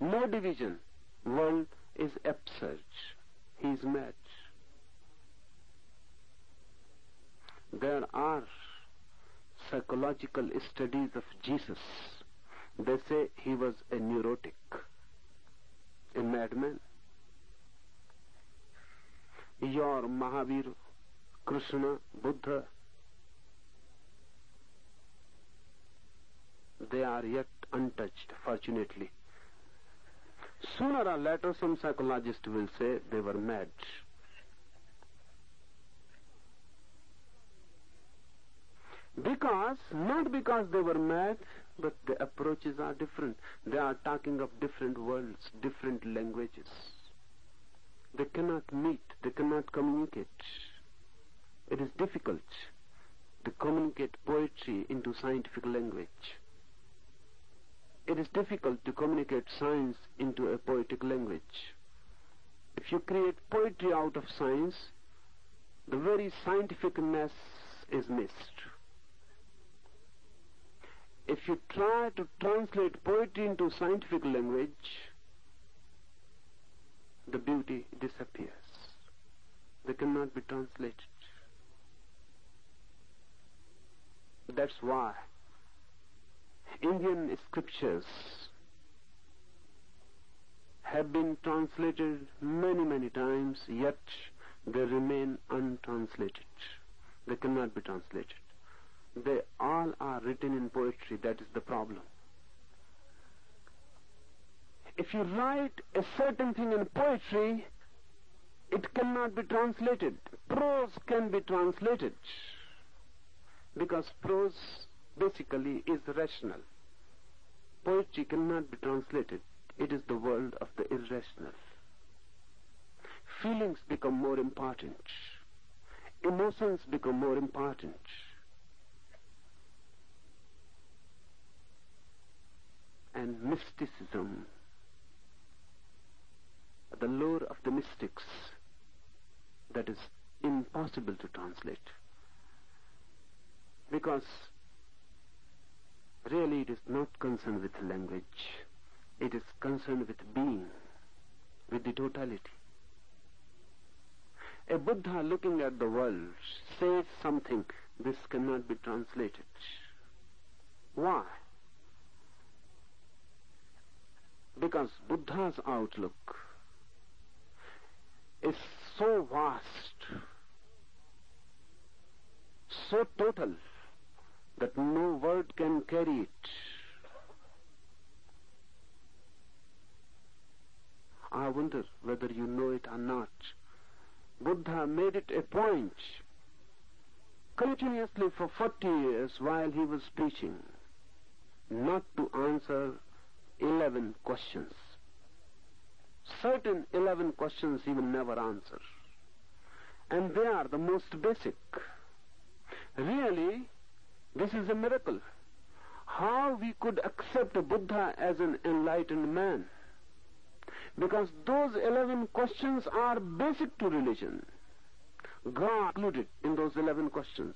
no division, world is absurd. He is mad. There are psychological studies of Jesus. They say he was a neurotic, a madman. Your Mahavir, Krishna, Buddha, they are yet untouched, fortunately. Sooner or later, some psychologist will say they were mad. Because, not because they were mad, but the approaches are different. They are talking of different worlds, different languages. They cannot meet, they cannot communicate. It is difficult to communicate poetry into scientific language. It is difficult to communicate science into a poetic language. If you create poetry out of science, the very scientificness is missed. If you try to translate poetry into scientific language, the beauty disappears. They cannot be translated. That's why Indian scriptures have been translated many, many times, yet they remain untranslated. They cannot be translated. They all are written in poetry. That is the problem. If you write a certain thing in poetry, it cannot be translated. Prose can be translated because prose basically is rational. Poetry cannot be translated. It is the world of the irrational. Feelings become more important. Emotions become more important. and mysticism, the lore of the mystics, that is impossible to translate. Because really it is not concerned with language, it is concerned with being, with the totality. A Buddha looking at the world says something, this cannot be translated. Why? Because Buddha's outlook is so vast, so total, that no word can carry it. I wonder whether you know it or not. Buddha made it a point continuously for 40 years while he was preaching not to answer 11 questions. Certain 11 questions he will never answer. And they are the most basic. Really, this is a miracle. How we could accept Buddha as an enlightened man. Because those 11 questions are basic to religion. God included in those 11 questions.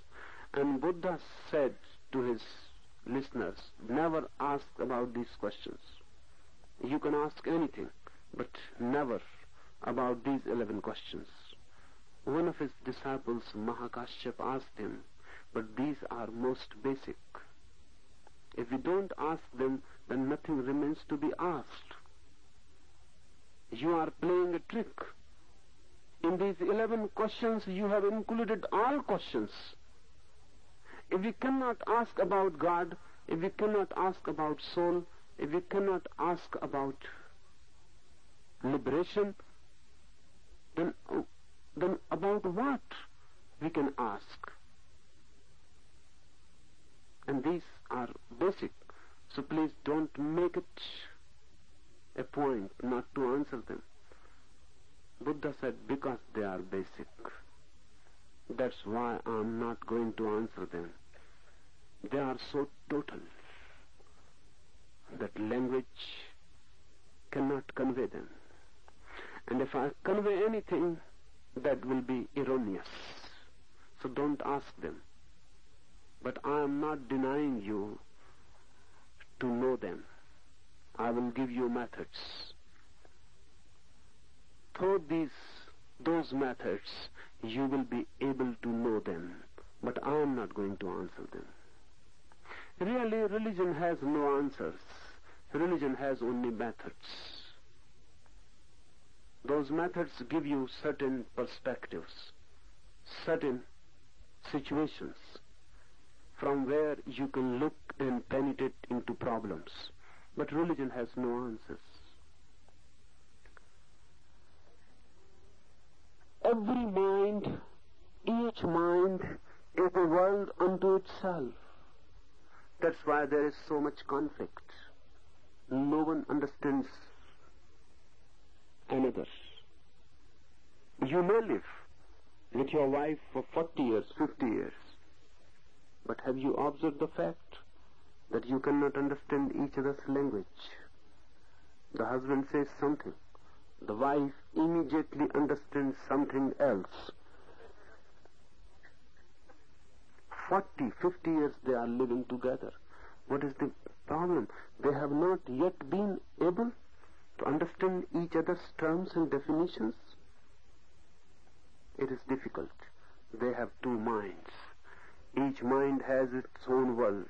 And Buddha said to his listeners, never ask about these questions. You can ask anything, but never about these 11 questions. One of his disciples, Mahakashyap, asked him, but these are most basic. If we don't ask them, then nothing remains to be asked. You are playing a trick. In these 11 questions, you have included all questions. If we cannot ask about God, if we cannot ask about soul, if we cannot ask about liberation, then, then about what we can ask? And these are basic, so please don't make it a point not to answer them. Buddha said, because they are basic. That's why I'm not going to answer them. They are so total that language cannot convey them. And if I convey anything, that will be erroneous. so don't ask them. But I am not denying you to know them. I will give you methods. Through these, those methods, you will be able to know them. But I am not going to answer them. Really, religion has no answers. Religion has only methods. Those methods give you certain perspectives, certain situations from where you can look and penetrate into problems. But religion has no answers. Every mind, each mind is a world unto itself. That's why there is so much conflict. No one understands another. You may live with your wife for 40 years, 50 years, but have you observed the fact that you cannot understand each other's language? The husband says something. The wife immediately understands something else. 40, 50 years they are living together. What is the problem? They have not yet been able to understand each other's terms and definitions. It is difficult. They have two minds. Each mind has its own world.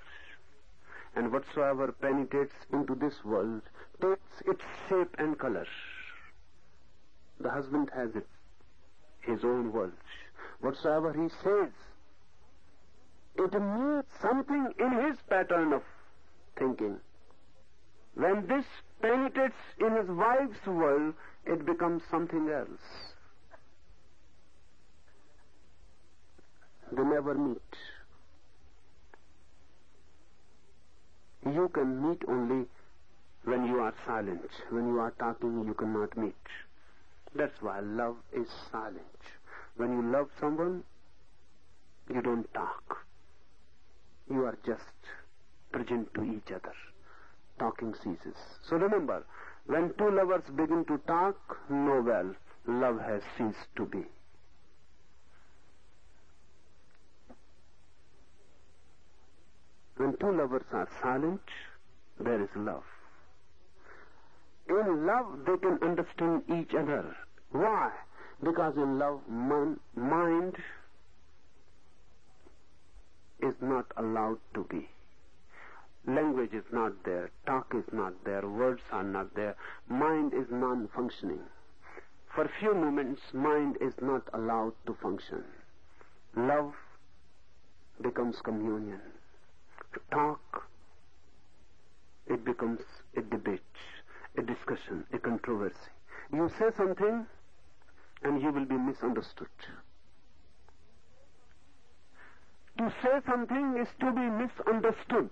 And whatsoever penetrates into this world takes its shape and color. The husband has it, his own world. Whatsoever he says it means something in his pattern of thinking. When this penetrates in his wife's world, it becomes something else. They never meet. You can meet only when you are silent. When you are talking, you cannot meet. That's why love is silent. When you love someone, you don't talk you are just present to each other. Talking ceases. So remember, when two lovers begin to talk, no well, love has ceased to be. When two lovers are silent, there is love. In love, they can understand each other. Why? Because in love, man, mind is not allowed to be. Language is not there, talk is not there, words are not there, mind is non-functioning. For few moments, mind is not allowed to function. Love becomes communion. To talk, it becomes a debate, a discussion, a controversy. You say something, and you will be misunderstood. To say something is to be misunderstood.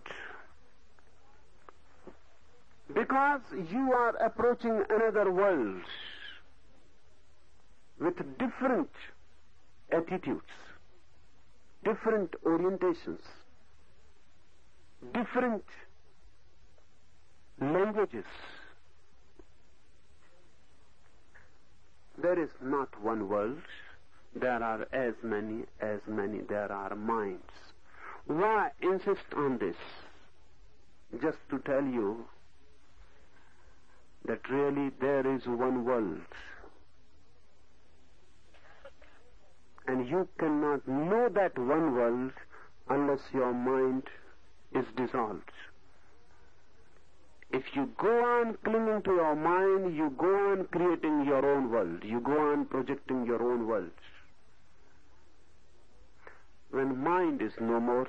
Because you are approaching another world with different attitudes, different orientations, different languages. There is not one world there are as many as many there are minds. Why insist on this? Just to tell you that really there is one world. And you cannot know that one world unless your mind is dissolved. If you go on clinging to your mind, you go on creating your own world. You go on projecting your own world. When mind is no more,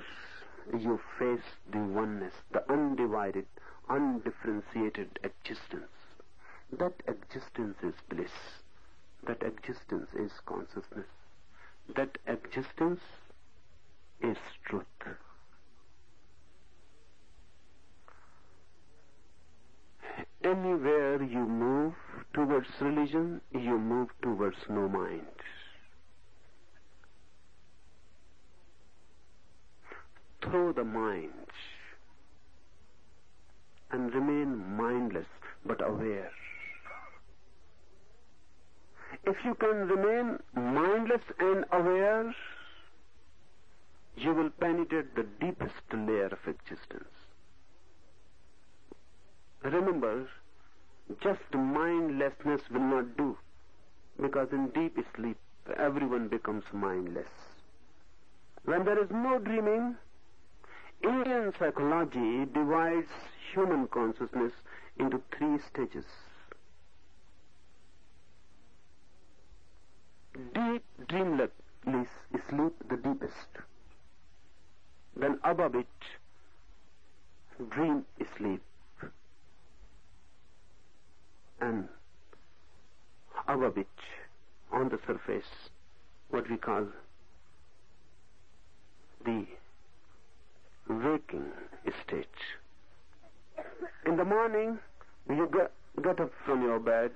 you face the oneness, the undivided, undifferentiated existence. That existence is bliss. That existence is consciousness. That existence is truth. Anywhere you move towards religion, you move towards no mind. through the mind and remain mindless but aware. If you can remain mindless and aware, you will penetrate the deepest layer of existence. Remember, just mindlessness will not do, because in deep sleep everyone becomes mindless. When there is no dreaming, Indian psychology divides human consciousness into three stages. Deep dreamless sleep, the deepest. Then above it, dream sleep. And above it, on the surface, what we call the waking stage. In the morning, you get, get up from your bed,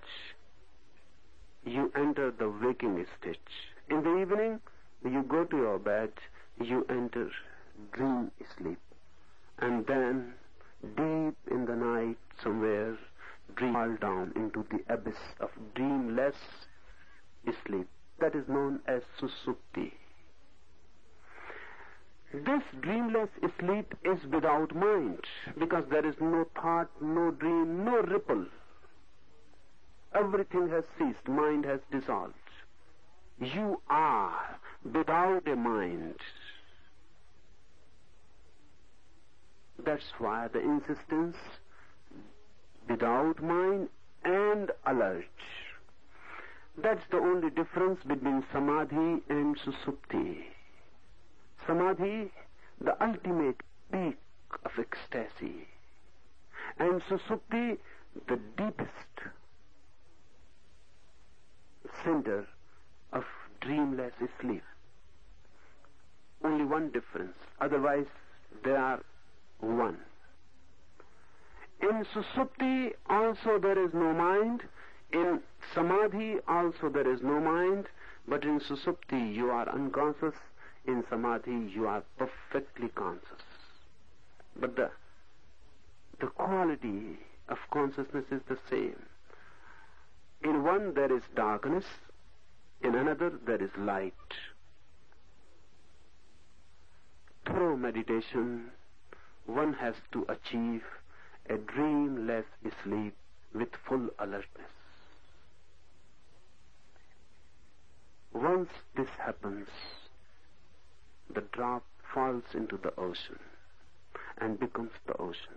you enter the waking stage. In the evening, you go to your bed, you enter dream sleep. And then, deep in the night, somewhere, dream fall down into the abyss of dreamless sleep. That is known as susupti. This dreamless sleep is without mind because there is no thought, no dream, no ripple. Everything has ceased, mind has dissolved. You are without a mind. That's why the insistence without mind and alert. That's the only difference between samadhi and susupti. Samadhi, the ultimate peak of ecstasy. And Susupti, the deepest center of dreamless sleep. Only one difference. Otherwise, they are one. In Susupti also there is no mind. In Samadhi also there is no mind. But in Susupti you are unconscious in samadhi you are perfectly conscious. But the, the quality of consciousness is the same. In one there is darkness, in another there is light. Through meditation, one has to achieve a dreamless sleep with full alertness. Once this happens, the drop falls into the ocean and becomes the ocean.